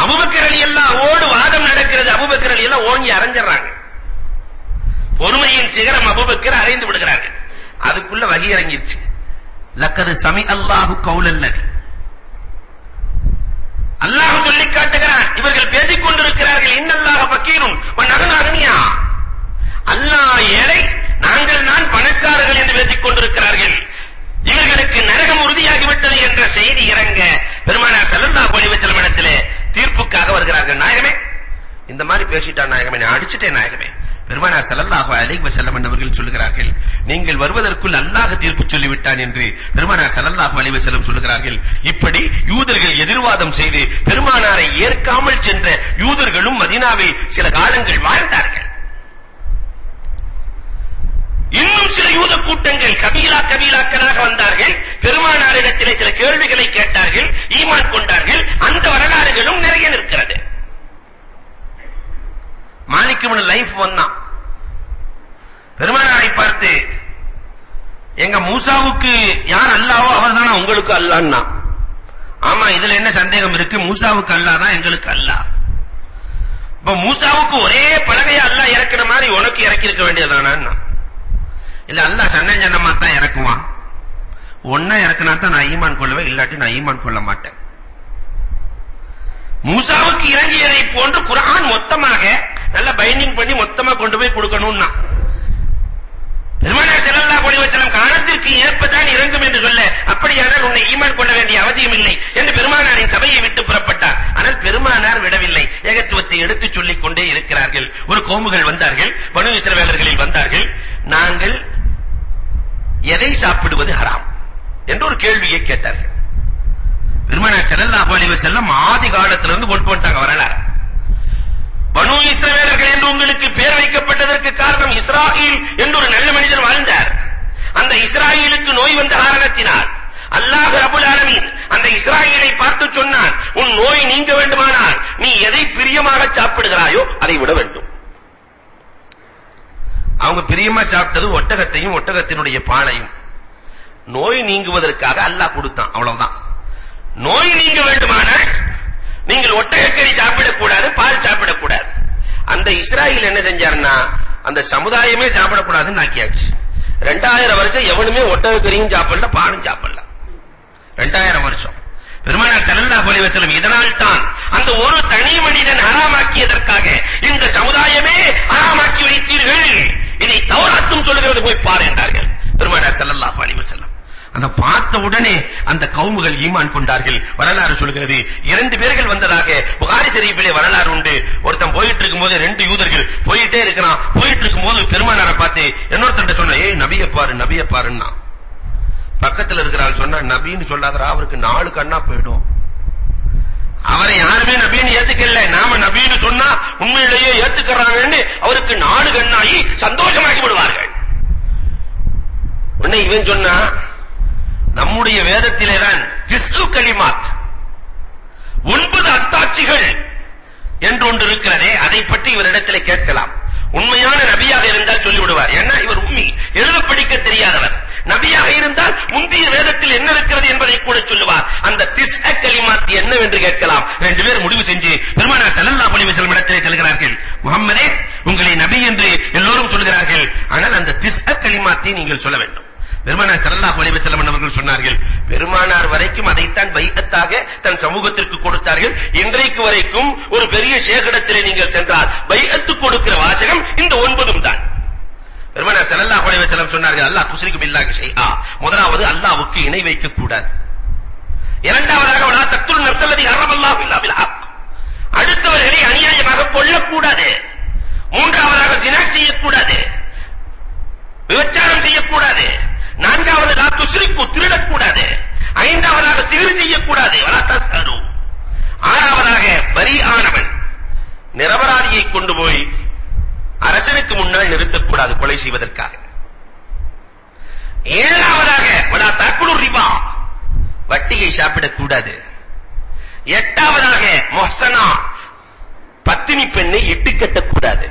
அபூபக்கர் ரலியல்லாஹு ஓடு வாதம் நடக்கிறது. அபூபக்கர் ரலியல்லாஹு ஓங்கி அரஞ்சறாங்க பொறுமையின் சிகரம் அபூபக்கர் அறைந்து விடுகிறார்கள். அதுக்குள்ள வகி இறங்கிருச்சு. லக்கது சமி அல்லாஹு கவுலல்லதி அல்லாஹ் சொல்லி காட்டுகிறான். இவர்கள் பேசிக் கொண்டிருக்கிறார்கள் இன்னல்லாஹ பக்கீரும் நகன் அகனியா? அல்லாஹ் ஏழை நாங்கள் நான் பணக்காரர்கள் என்று பேசிக் கொண்டிருக்கிறார்கள் இவர்களுக்கு நரகம் உறுதியாகிவிட்டது என்ற செய்தி இறங்க பெருமானார் ஸல்லல்லாஹு அலைஹி வஸல்லம் இடத்திலே தீர்ப்புக்காக வருகிறார்கள். நாயகமே இந்த மாதிரி பேசிட்டான் நாயகமே. நான் அடிச்சிட்டேன் நாயகமே. பெருமானார் ஸல்லல்லாஹு அலைஹி வஸல்லம் அவர்கள் சொல்கிறார்கள் நீங்கள் வருவதற்குள் அல்லாஹ் தீர்ப்பு சொல்லிவிட்டான் என்று பெருமானார் ஸல்லல்லாஹு அலைஹி வஸல்லம் சொல்கிறார்கள் இப்படி யூதர்கள் எதிர்வாதம் செய்து பெருமானாரை ஏற்காமல் சென்ற யூதர்களும் மதீனாவில் சில காலங்கள் வாழ்ந்தார்கள். இன்னும் சில யூத கூட்டங்கள் கபீலா கபீலாக்களாக வந்தார்கள் பெருமானாரிடத்திலே சில கேள்விகளை கேட்டார்கள் ஈமான் கொண்டார்கள் அந்த வரலாறுகளும் நிறைய நிற்கிறது மாலிக் இப்னு லைஃப் வந்தான் பெருமானாரை பார்த்து எங்க மூசாவுக்கு யார் அல்லாஹ்வோ அவர்தானா அல்லாஹ்னா ஆமா இதுல என்ன சந்தேகம் இருக்கு? மூசாவுக்கு அல்லாஹ் தான் எங்களுக்கு அல்லாஹ் அப்ப மூசாவுக்கு ஒரே பலகையை அல்லாஹ் இறக்குற மாதிரி உனக்கு இறக்கி இருக்க வேண்டியதானா இல்ல அல்லாஹ் சன்ன சன்னமா தான் இறக்குவான். ஒன்னா இறக்குனா தான் நான் ஈமான் கொள்வேன் இல்லாட்டி நான் ஈமான் கொள்ள மாட்டேன். மூசாவுக்கு இறங்கியதை போன்று குர்ஆன் மொத்தமாக நல்ல பைண்டிங் பண்ணி மொத்தமா கொண்டு போய் கொடுக்கணும்னா. பெருமானார் ஸல்லல்லாஹு அலைஹி வஸல்லம் காலத்திற்கு ஏற்பதான் இறங்கும் என்று சொல்ல அப்படியானால் உன்னை ஈமான் கொள்ள வேண்டிய அவசியம் இல்லை என்று பெருமானாரின் சபையை விட்டு புறப்பட்டார். ஆனால் பெருமானார் விடவில்லை. ஏகத்துவத்தை எடுத்துச் சொல்லிக் கொண்டே இருக்கிறார்கள். ஒரு கோமுகள் வந்தார்கள். பனு இஸ்ரவேலர்களில் வந்தார்கள். நாங்கள் எதை சாப்பிடுவது ஹராம்? என்று ஒரு கேள்வியை கேட்டார்கள். பெருமானார் ஸல்லல்லாஹு அலைஹி வஸல்லம் ஆதி காலத்திலிருந்து கொண்டு போட்டாங்க வரலாறு. பனு இஸ்ரவேலர்கள் என்று உங்களுக்கு பேர் வைக்கப்பட்டதற்கு காரணம் இஸ்ராயில் என்று ஒரு நல்ல மனிதர் வாழ்ந்தார். அந்த இஸ்ராயிலுக்கு நோய் வந்த காரணத்தினால் அல்லாஹ் ரபுல் ஆலமீன் அந்த இஸ்ராயீலை பார்த்து சொன்னான் உன் நோய் நீங்க வேண்டுமானால் நீ எதை பிரியமாக சாப்பிடுகிறாயோ அதை விட வேண்டும். அவங்க பிரியமா சாப்பிட்டது ஒட்டகத்தையும் ஒட்டகத்தினுடைய பாலையும் நோய் நீங்குவதற்காக அல்லாஹ் கொடுத்தான் அவ்வளவுதான். நோய் நீங்க வேண்டுமானால் நீங்கள் ஒட்டகக்கறி சாப்பிடக்கூடாது பால் சாப்பிடக்கூடாது. அந்த இஸ்ராயல் என்ன செஞ்சாருன்னா அந்த சமுதாயமே சாப்பிடக்கூடாதுன்னு ஆக்கியாச்சு. ரெண்டாயிரம் வருஷம் எவனுமே ஒட்டகக்கறியும் சாப்பிடல பாலும் சாப்பிடல. ரெண்டாயிரம் வருஷம். பெருமானார் ஸல்லல்லாஹு அலைஹி வஸல்லம் இதனால் தான் அந்த ஒரு தனி மனிதன் ஹராமாக்கியதற்காக கவுமுகள் ஈமான் கொண்டார்கள். வரலாறு சொல்கிறது. இரண்டு பேர்கள் வந்ததாக புகாரி ஷரீஃபிலே வரலாறு உண்டு. ஒருத்தன் போயிட்டு இருக்கும்போது ரெண்டு யூதர்கள் போயிட்டே இருக்கிறான். போயிட்டு இருக்கும்போது பெருமானாரை பார்த்து இன்னொருத்தன் சொன்ன? ஏய் நபியை பாரு நபியை பாருன்னா. பக்கத்துல இருக்கிறாள் சொன்னா நபின்னு சொல்லாதரா அவருக்கு நாலு கண்ணா போயிடும். அவரை யாருமே நபின்னு ஏத்துக்கல. நாம நபின்னு சொன்னா உண்மையிலேயே ஏத்துக்கறாங்கன்னு அவருக்கு நாலு கண்ணாகி சந்தோஷமாக்கி விடுவார்கள். உன்னை இவன் சொன்னா நம்முடைய வேதத்திலே தான் திஸ்ஸு கலிமாத். ஒன்பது அத்தாட்சிகள் என்று ஒன்று இருக்கிறதே அதை பற்றி இவரிடத்தில் கேட்கலாம். உண்மையான நபியாக இருந்தால் சொல்லிவிடுவார். ஏன்னா இவர் உம்மி. எழுத படிக்க தெரியாதவர். நபியாக இருந்தால் முந்தைய வேதத்தில் என்ன இருக்கிறது என்பதை கூட சொல்லுவார். அந்த திஸ் கலிமாத் என்னவென்று கேட்கலாம். ரெண்டு பேர் முடிவு செஞ்சு பெருமானார் ஸல்லல்லாஹு அலைஹி வஸல்லம் இடத்திலே செல்கிறார்கள். முகம்மதே உங்களை நபி என்று எல்லோரும் சொல்கிறார்கள். ஆனால் அந்த திஸ் கலிமாத்தை நீங்கள் சொல்ல வேண்டும். பெருமானார் ஸல்லல்லாஹு அலைஹி வஸல்லம் அவர்கள் சொன்னார்கள் பெருமானார் வரைக்கும் அதைத்தான் பைஅத்தாக தன் சமூகத்திற்கு கொடுத்தார்கள். இன்றைக்கு வரைக்கும் ஒரு பெரிய ஷேகிடத்திலே நீங்கள் சென்றால் பைஅத்து கொடுக்கிற வாசகம் இந்த ஒன்பதும் தான். பெருமானார் ஸல்லல்லாஹு அலைஹி வஸல்லம் சொன்னார்கள் அல்லாஹ் துஸ்ரிகு பில்லாஹி ஷைஆ. முதலாவது அல்லாஹ்வுக்கு இணை வைக்க கூடாது இரண்டாவதாக வலா தக்துல் நஃப்ஸல்லதி ஹரமல்லாஹு இல்லா பில் ஹக். அடுத்தவர்களை அநியாயமாக கொல்லக்கூடாது. மூன்றாவதாக ஜினா செய்யக்கூடாது. விபச்சாரம் செய்யக்கூடாது. நான்காவது லா துஸ்ரிக்கு திருடக்கூடாது. ஐந்தாவதாக சிறு செய்யக்கூடாது. வலா தஸ்ஹரு ஆறாவதாக பரிஆனவன். நிரபராதியை கொண்டு போய் அரசனுக்கு முன்னால் நிறுத்தக்கூடாது கொலை செய்வதற்காக. ஏழாவதாக வலா தக்குலு ரிபா. வட்டியை சாப்பிடக்கூடாது. எட்டாவதாக முஹ்சனா. பத்தினி பெண்ணை இட்டு கட்டக்கூடாது.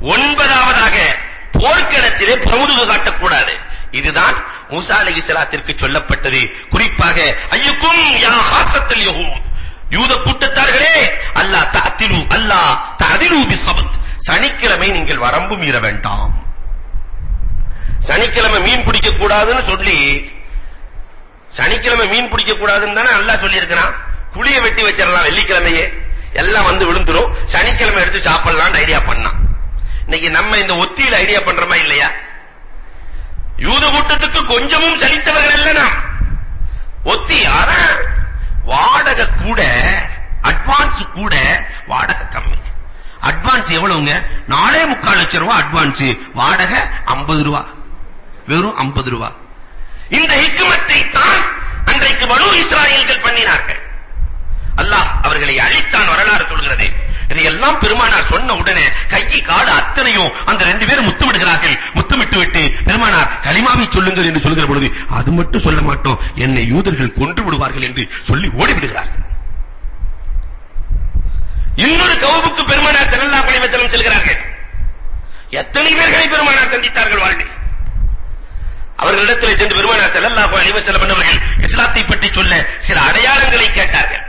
ஒன்பதாவதாக போர்க்களத்திலே பிரமுதுகு காட்டக்கூடாது. இதுதான் மூசா அலைஹிஸ்ஸலாத்திற்கு சொல்லப்பட்டது. குறிப்பாக ஐயுக்கும் யா ஹாசத்துல் யஹூத். யூத கூட்டத்தார்களே அல்லாஹ் தஅதிலு அல்லாஹ் தஅதிலு பிஸபத். சனிக்கிழமை நீங்கள் வரம்பு மீற வேண்டாம். சனிக்கிழமை மீன் பிடிக்க கூடாதுன்னு சொல்லி சனிக்கிழமை மீன் பிடிக்க கூடாதுன்னு தானே அல்லாஹ் சொல்லி இருக்கிறான் புளிய வெட்டி வச்சிரலாம் வெள்ளிக்கிழமையே. எல்லாம் வந்து விழுந்துரும். சனிக்கிழமை எடுத்து சாப்பிடலாம் ஐடியா பண்ணான். இன்னைக்கு நம்ம இந்த ஒத்தியில ஐடியா பண்றோமா இல்லையா? யூத கூட்டத்துக்கு கொஞ்சமும் சலித்தவர்கள் அல்ல நாம். ஒத்தி ஆனா வாடகை கூட அட்வான்ஸ் கூட வாடகை கம்மி. அட்வான்ஸ் எவ்வளவுங்க? நாலே முக்கால் லட்சம் ரூபாய் அட்வான்ஸ் வாடகை 50 ரூபாய் வெறும் 50 ரூபாய் இந்த ஹிக்மத்தை தான் அன்றைக்கு பனு இஸ்ராயேல்கள் பண்ணினார்கள். அல்லாஹ் அவர்களை அழித்தான் வரலாறு சொல்கிறது. இதையெல்லாம் பெருமானார் சொன்ன உடனே கையை காடு அத்தனையும் அந்த ரெண்டு பேரும் முத்தமிடுகிறார்கள் முத்தமிட்டு விட்டு பெருமானார் கலிமாவை சொல்லுங்கள் என்று சொல்கிற பொழுது அது மட்டும் சொல்ல மாட்டோம். என்னை யூதர்கள் கொன்று விடுவார்கள் என்று சொல்லி ஓடி விடுகிறார்கள் இன்னொரு கவுபுக்கு பெருமானார் ஸல்லல்லாஹு அலைஹி வஸல்லம் செல்கிறார்கள். எத்தனை பேர்களை பெருமானார் சந்தித்தார்கள் வாழ்வில்? அவர்களிடத்தில் சென்று பெருமானார் செல்லல்லா அலைஹி வஸல்லம் அவர்கள் இஸ்லாத்தை பற்றி சொல்ல சில அடையாளங்களை கேட்டார்கள்.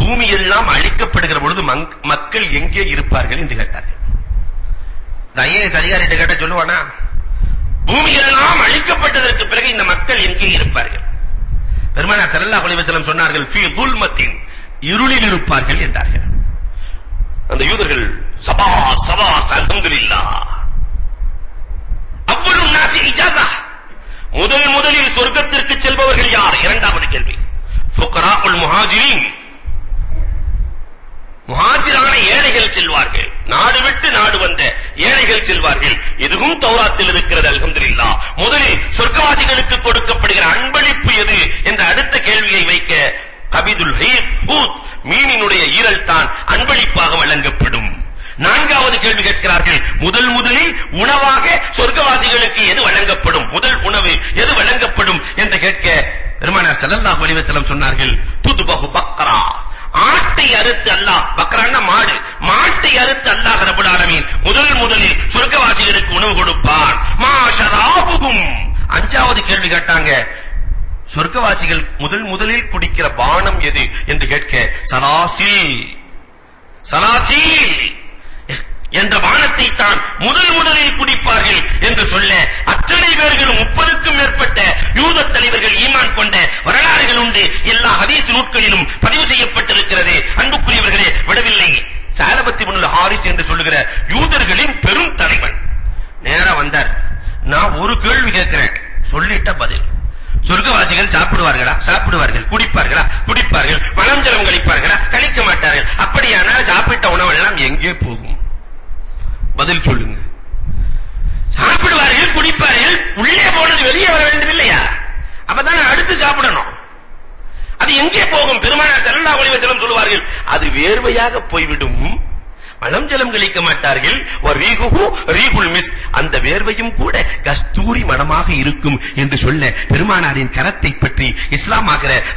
பூமி எல்லாம் அழிக்கப்படுகிற பொழுது மக்கள் எங்கே இருப்பார்கள் என்று கேட்டார்கள். ஐஏஎஸ் அதிகாரிட்ட கேட்ட சொல்லுவானா பூமி எல்லாம் அழிக்கப்பட்டதற்கு பிறகு இந்த மக்கள் எங்கே இருப்பார்கள்? பெருமானார் ஸல்லல்லாஹு அலைஹி வஸல்லம் சொன்னார்கள் ஃபீ துல்மத்தின் இருளில் இருப்பார்கள் என்றார்கள். அந்த யூதர்கள் சபா சபா அல்ஹம்துலில்லாஹ்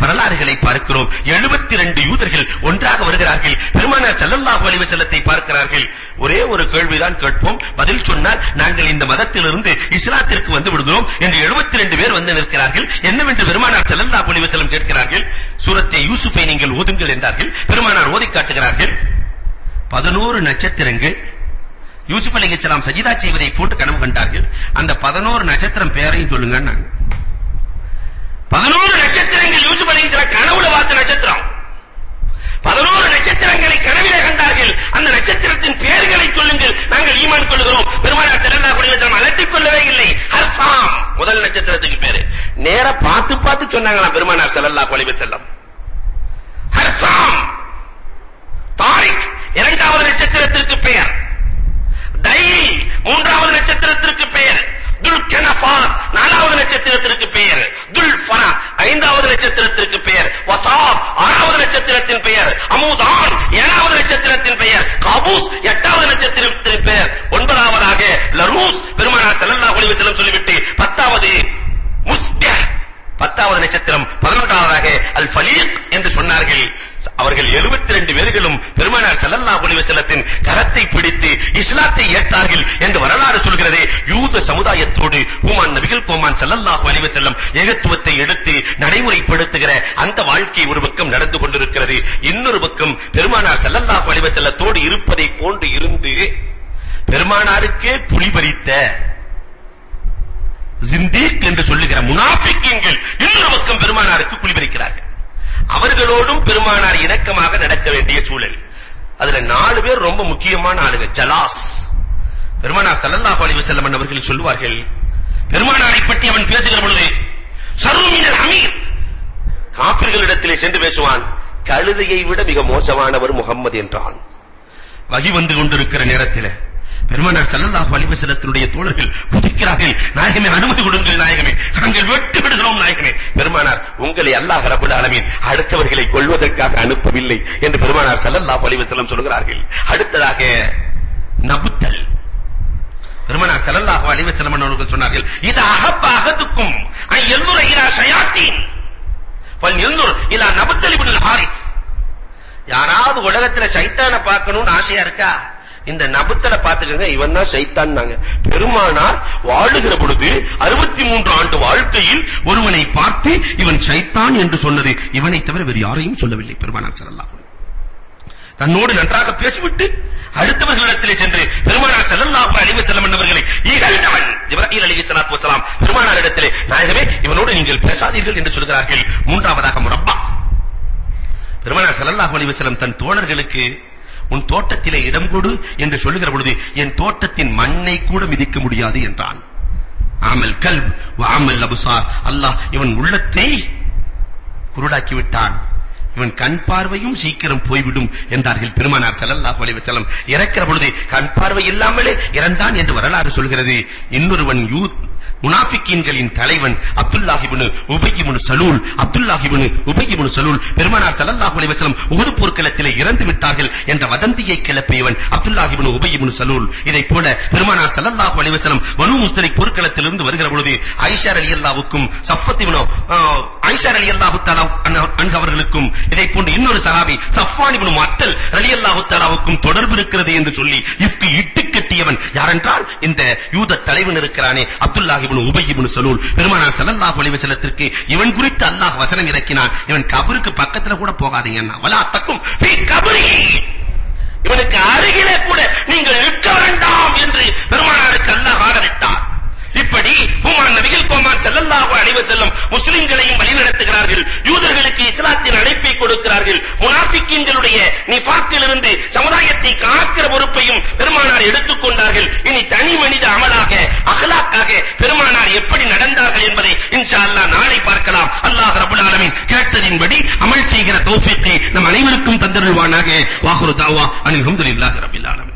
வரலாறுகளை பார்க்கிறோம். 72 யூதர்கள் ஒன்றாக வருகிறார்கள். பெருமானார் ஸல்லல்லாஹு அலைஹி வஸல்லத்தை பார்க்கிறார்கள். ஒரே ஒரு கேள்விதான் கேட்போம். பதில் சொன்னால் நாங்கள் இந்த மதத்திலிருந்து இஸ்லாத்திற்கு வந்து விடுகிறோம் என்று 72 பேர் வந்து நிற்கிறார்கள். என்னவென்று பெருமானார் ஸல்லல்லாஹு அலைஹி வஸல்லம் கேட்கிறார்கள். சூரத்தை யூசுஃபை நீங்கள் ஓதுங்கள் என்றார்கள். பெருமானார் ஓதி காட்டுகிறார்கள். பதினோரு நட்சத்திரங்கள். யூசுப் அலைஹிஸ்ஸலாம் சஜிதா செய்வதை போட்டு கனவு கண்டார்கள். அந்த பதினோரு நட்சத்திரம் பேரையும் சொல்லுங்கன்னாங்க. பதினோரு நட்சத்திரங்கள் யூசுப் அலைஹிஸ்ஸலாம் கனவுல பார்த்த நட்சத்திரம். பதினோரு நட்சத்திரங்களை கனவிலே கண்டார்கள். அந்த நட்சத்திரத்தின் பெயர்களை சொல்லுங்கள். நாங்கள் ஈமான் கொள்கிறோம். பெருமானார் திரண்டா அலைஹி வஸல்லம் அலட்டிக் கொள்ளவே இல்லை. ஹர்சாம் முதல் நட்சத்திரத்துக்கு பேரு. நேர பார்த்து பார்த்து சொன்னாங்களாம் பெருமானார் செல்லல்லா அலைஹி செல்லம் ஹர்சாம்! தாரிக் இரண்டாவது நட்சத்திரத்திற்கு பெயர் தை மூன்றாவது நட்சத்திரத்திற்கு பெயர் துல் கனஃபார் நாலாவது நட்சத்திரத்திற்கு பெயர். துல் ஃபரா ஐந்தாவது நட்சத்திரத்திற்கு பெயர். வசாப் ஆறாவது நட்சத்திரத்தின் பெயர். அமுதான் ஏழாவது நட்சத்திரத்தின் பெயர். காபூஸ் எட்டாவது நட்சத்திரத்தின் பெயர். ஒன்பதாவதாக லரூஸ் பெருமானார் ஸல்லல்லாஹு அலைஹி வஸல்லம் சொல்லிவிட்டு பத்தாவது முஸ்பிஹ் பத்தாவது நட்சத்திரம் பதினொன்றாவதாக அல் ஃபலீக் என்று சொன்னார்கள். அவர்கள் 72 பேர்களும் பெருமானார் ஸல்லல்லாஹு அலைஹி வஸல்லத்தின் கரத்தை பிடித்து இஸ்லாத்தை ஏற்றார்கள் என்று வரலாறு சொல்கிறது. யூத சமுதாயத்தோடு ஹுமான் நபிகள் கோமான் ஸல்லல்லாஹு அலைஹி வஸல்லம் ஏகத்துவத்தை எடுத்து நடைமுறைப்படுத்துகிற அந்த வாழ்க்கை ஒரு பக்கம் நடந்து கொண்டிருக்கிறது. இன்னொரு பக்கம் பெருமானார் ஸல்லல்லாஹு அலைஹி வஸல்லத்தோடு இருப்பதை போன்று இருந்து பெருமானாருக்கே புலிபரித்த ஜிந்தீக் என்று சொல்லுகிற முனாஃபிக்கீன்கள் இன்னொரு பக்கம் பெருமானாருக்கு குளிபரிக்கிறார்கள் அவர்களோடும் பெருமானார் இணக்கமாக நடக்க வேண்டிய சூழல். அதுல நாலு பேர் ரொம்ப முக்கியமான ஆளுங்க. ஜலாஸ். பெருமானார் ஸல்லல்லாஹு அலைஹி வஸல்லம் அவர்கள் சொல்வார்கள் பெருமானாரை பற்றி அவன் பேசுகிற பொழுது சர்வமினல் அமீர் காபிர்களிடத்திலே சென்று பேசுவான் கழுதையை விட மிக மோசமானவர் முகம்மது என்றான். வகி வந்து கொண்டிருக்கிற நேரத்தில் பெருமானார் ஸல்லல்லாஹு அலைஹி வஸல்லத்தினுடைய தோழர்கள் குதிக்கிறார்கள் நாயகமே அனுமதி கொடுங்கள் நாயகமே. நாங்கள் வெட்டு விடுகிறோம் நாயகமே. பெருமானார் உங்களை அல்லாஹ் ரப்பல் ஆலமீன் அடுத்தவர்களை கொல்வதற்காக அனுப்பவில்லை என்று பெருமானார் ஸல்லல்லாஹு அலைஹி வஸல்லம் சொல்கிறார்கள். அடுத்ததாக நபுத்தல். பெருமானார் ஸல்லல்லாஹு அலைஹி வஸல்லம் அவர்கள் சொன்னார்கள் இது அஹப் அஹதுக்கும் ஐ யன்துர இலா ஷயாத்தீன். ஃபல் யன்துர் இலா நபுத்தல் இப்னுல் ஹாரிஸ். யாராவது உலகத்துல சைத்தானை பார்க்கணும்னு ஆசையா இருக்கா? இந்த நபுத்தல பாத்துக்கங்க இவன் தான் சைத்தான்னாங்க. பெருமானார் வாழுகிற பொழுது 63 ஆண்டு வாழ்க்கையில் ஒருவனை பார்த்து இவன் சைத்தான் என்று சொன்னது. இவனை தவிர வேறு யாரையும் சொல்லவில்லை பெருமானார் ஸல்லல்லாஹு தன்னோடு நன்றாக பேசிவிட்டு அடுத்தவர்களிடத்திலே சென்று பெருமானார் ஸல்லல்லாஹு அலைஹி வஸல்லம் என்பவர்களை இகழ்ந்தவன் இப்ராஹீம் அலைஹி ஸலாத்து வஸலாம். பெருமானாரிடத்திலே நாயகமே இவனோடு நீங்கள் பேசாதீர்கள் என்று சொல்கிறார்கள். மூன்றாவதாக முரப்பா. பெருமானார் ஸல்லல்லாஹு அலைஹி வஸல்லம் தன் தோழர்களுக்கு உன் தோட்டத்திலே இடம் கொடு என்று சொல்லுகிற பொழுது என் தோட்டத்தின் மண்ணை கூட மிதிக்க முடியாது என்றான். ஆமல் கல்ப் வாமல் அபுசார். அல்லாஹ் இவன் உள்ளத்தை குருடாக்கி விட்டான். இவன் கண் பார்வையும் சீக்கிரம் போய்விடும் என்றார்கள் பெருமானார் ஸல்லல்லாஹு அலைஹி வஸல்லம். இறக்கிற பொழுது கண் பார்வை இல்லாமலே இறந்தான் என்று வரலாறு சொல்கிறது. இன்னொருவன் யூத் முனாபிக்கீன்களின் தலைவன் அப்துல்லாஹ் இப்னு உபய் இப்னு சலூல். அப்துல்லாஹ் இப்னு உபய் இப்னு சலூல் பெருமானார் ஸல்லல்லாஹு அலைஹி வஸல்லம் உஹது போர்க்களத்திலே இறந்து விட்டார்கள் என்ற வதந்தியை கிளப்பியவன் அப்துல்லாஹ் இப்னு உபய் இப்னு சலூல். இதைப் போல பெருமானார் ஸல்லல்லாஹு அலைஹி வஸல்லம் பனூ முஸ்தலிக் போர்க்களத்திலிருந்து வருகிற பொழுது ஆயிஷா ரலியல்லாஹுக்கும் சஃபத் இப்னு ஆயிஷா ரலியல்லாஹு தஆலா அன்ஹு அவர்களுக்கும் இதைப் போன்று இன்னொரு சஹாபி சஃப்வான் இப்னு முஅத்தல் ரலியல்லாஹு தஆலாவுக்கும் தொடர்பு இருக்கிறது என்று சொல்லி இஃப்கு இட்டு கட்டியவன் யாரென்றால் இந்த யூத தலைவன் இருக்கிறானே அப்துல்லாஹ் இப்னு உபை இப்னு சலூல். பெருமானார் ஸல்லல்லாஹு அலைஹி வஸல்லத்திற்கு இவன் குறித்து அல்லாஹ் வசனம் இறக்கினான். இவன் கபருக்கு பக்கத்துல கூட போகாதீங்கன்னா வலா தக்கும் ஃபீ கபரி. இவனுக்கு அருகிலே கூட நீங்கள் நிற்க வேண்டாம் என்று பெருமானாருக்கு அல்லாஹ் ஆணையிட்டார் இப்படி ஹுமான் நபிகள் கோமான் ஸல்லல்லாஹு அலைஹி வஸல்லம் முஸ்லிம்களையும் வழிநடத்துகிறார்கள். யூதர்களுக்கு இஸ்லாத்தின் அழைப்பை கொடுக்கிறார்கள். முனாஃபிக்கீன்களுடைய நிஃபாக்கிலிருந்து சமுதாயத்தை காக்கிற பொறுப்பையும் பெருமானார் எடுத்துக்கொண்டார்கள் இனி தனி மனித அமலாக அகலாக்காக பெருமானார் எப்படி நடந்தார்கள் என்பதை இன்ஷா அல்லாஹ் நாளை பார்க்கலாம். அல்லாஹ் ரப்பல் ஆலமீன் கேட்டதின்படி அமல் செய்கிற தௌஃபீக்கை நம் அனைவருக்கும் தந்தருள்வானாக. வாஹுரு தாவா. அல்ஹம்துலில்லாஹி ரப்பில் ஆலமீன்.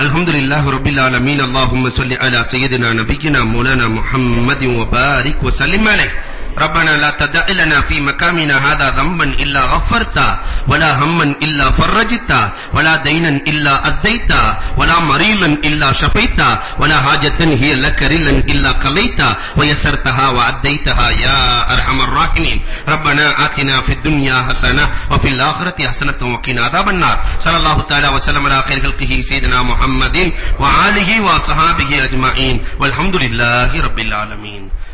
الحمد لله رب العالمين اللهم صل على سيدنا نبينا مولانا محمد وبارك وسلم عليه ربنا لا تدع لنا في مكامنا هذا ذنبا إلا غفرتا ولا هما إلا فرجتا ولا دينا إلا أديتا ولا مريضا إلا شفيتا ولا حاجة هي لك رلا إلا قضيتا ويسرتها وأديتها يا أرحم الراحمين. ربنا آتنا في الدنيا حسنة وفي الآخرة حسنة وقنا عذاب النار. صلى الله تعالى وسلم على خير خلقه سيدنا محمد وآله وصحابه أجمعين. والحمد لله رب العالمين.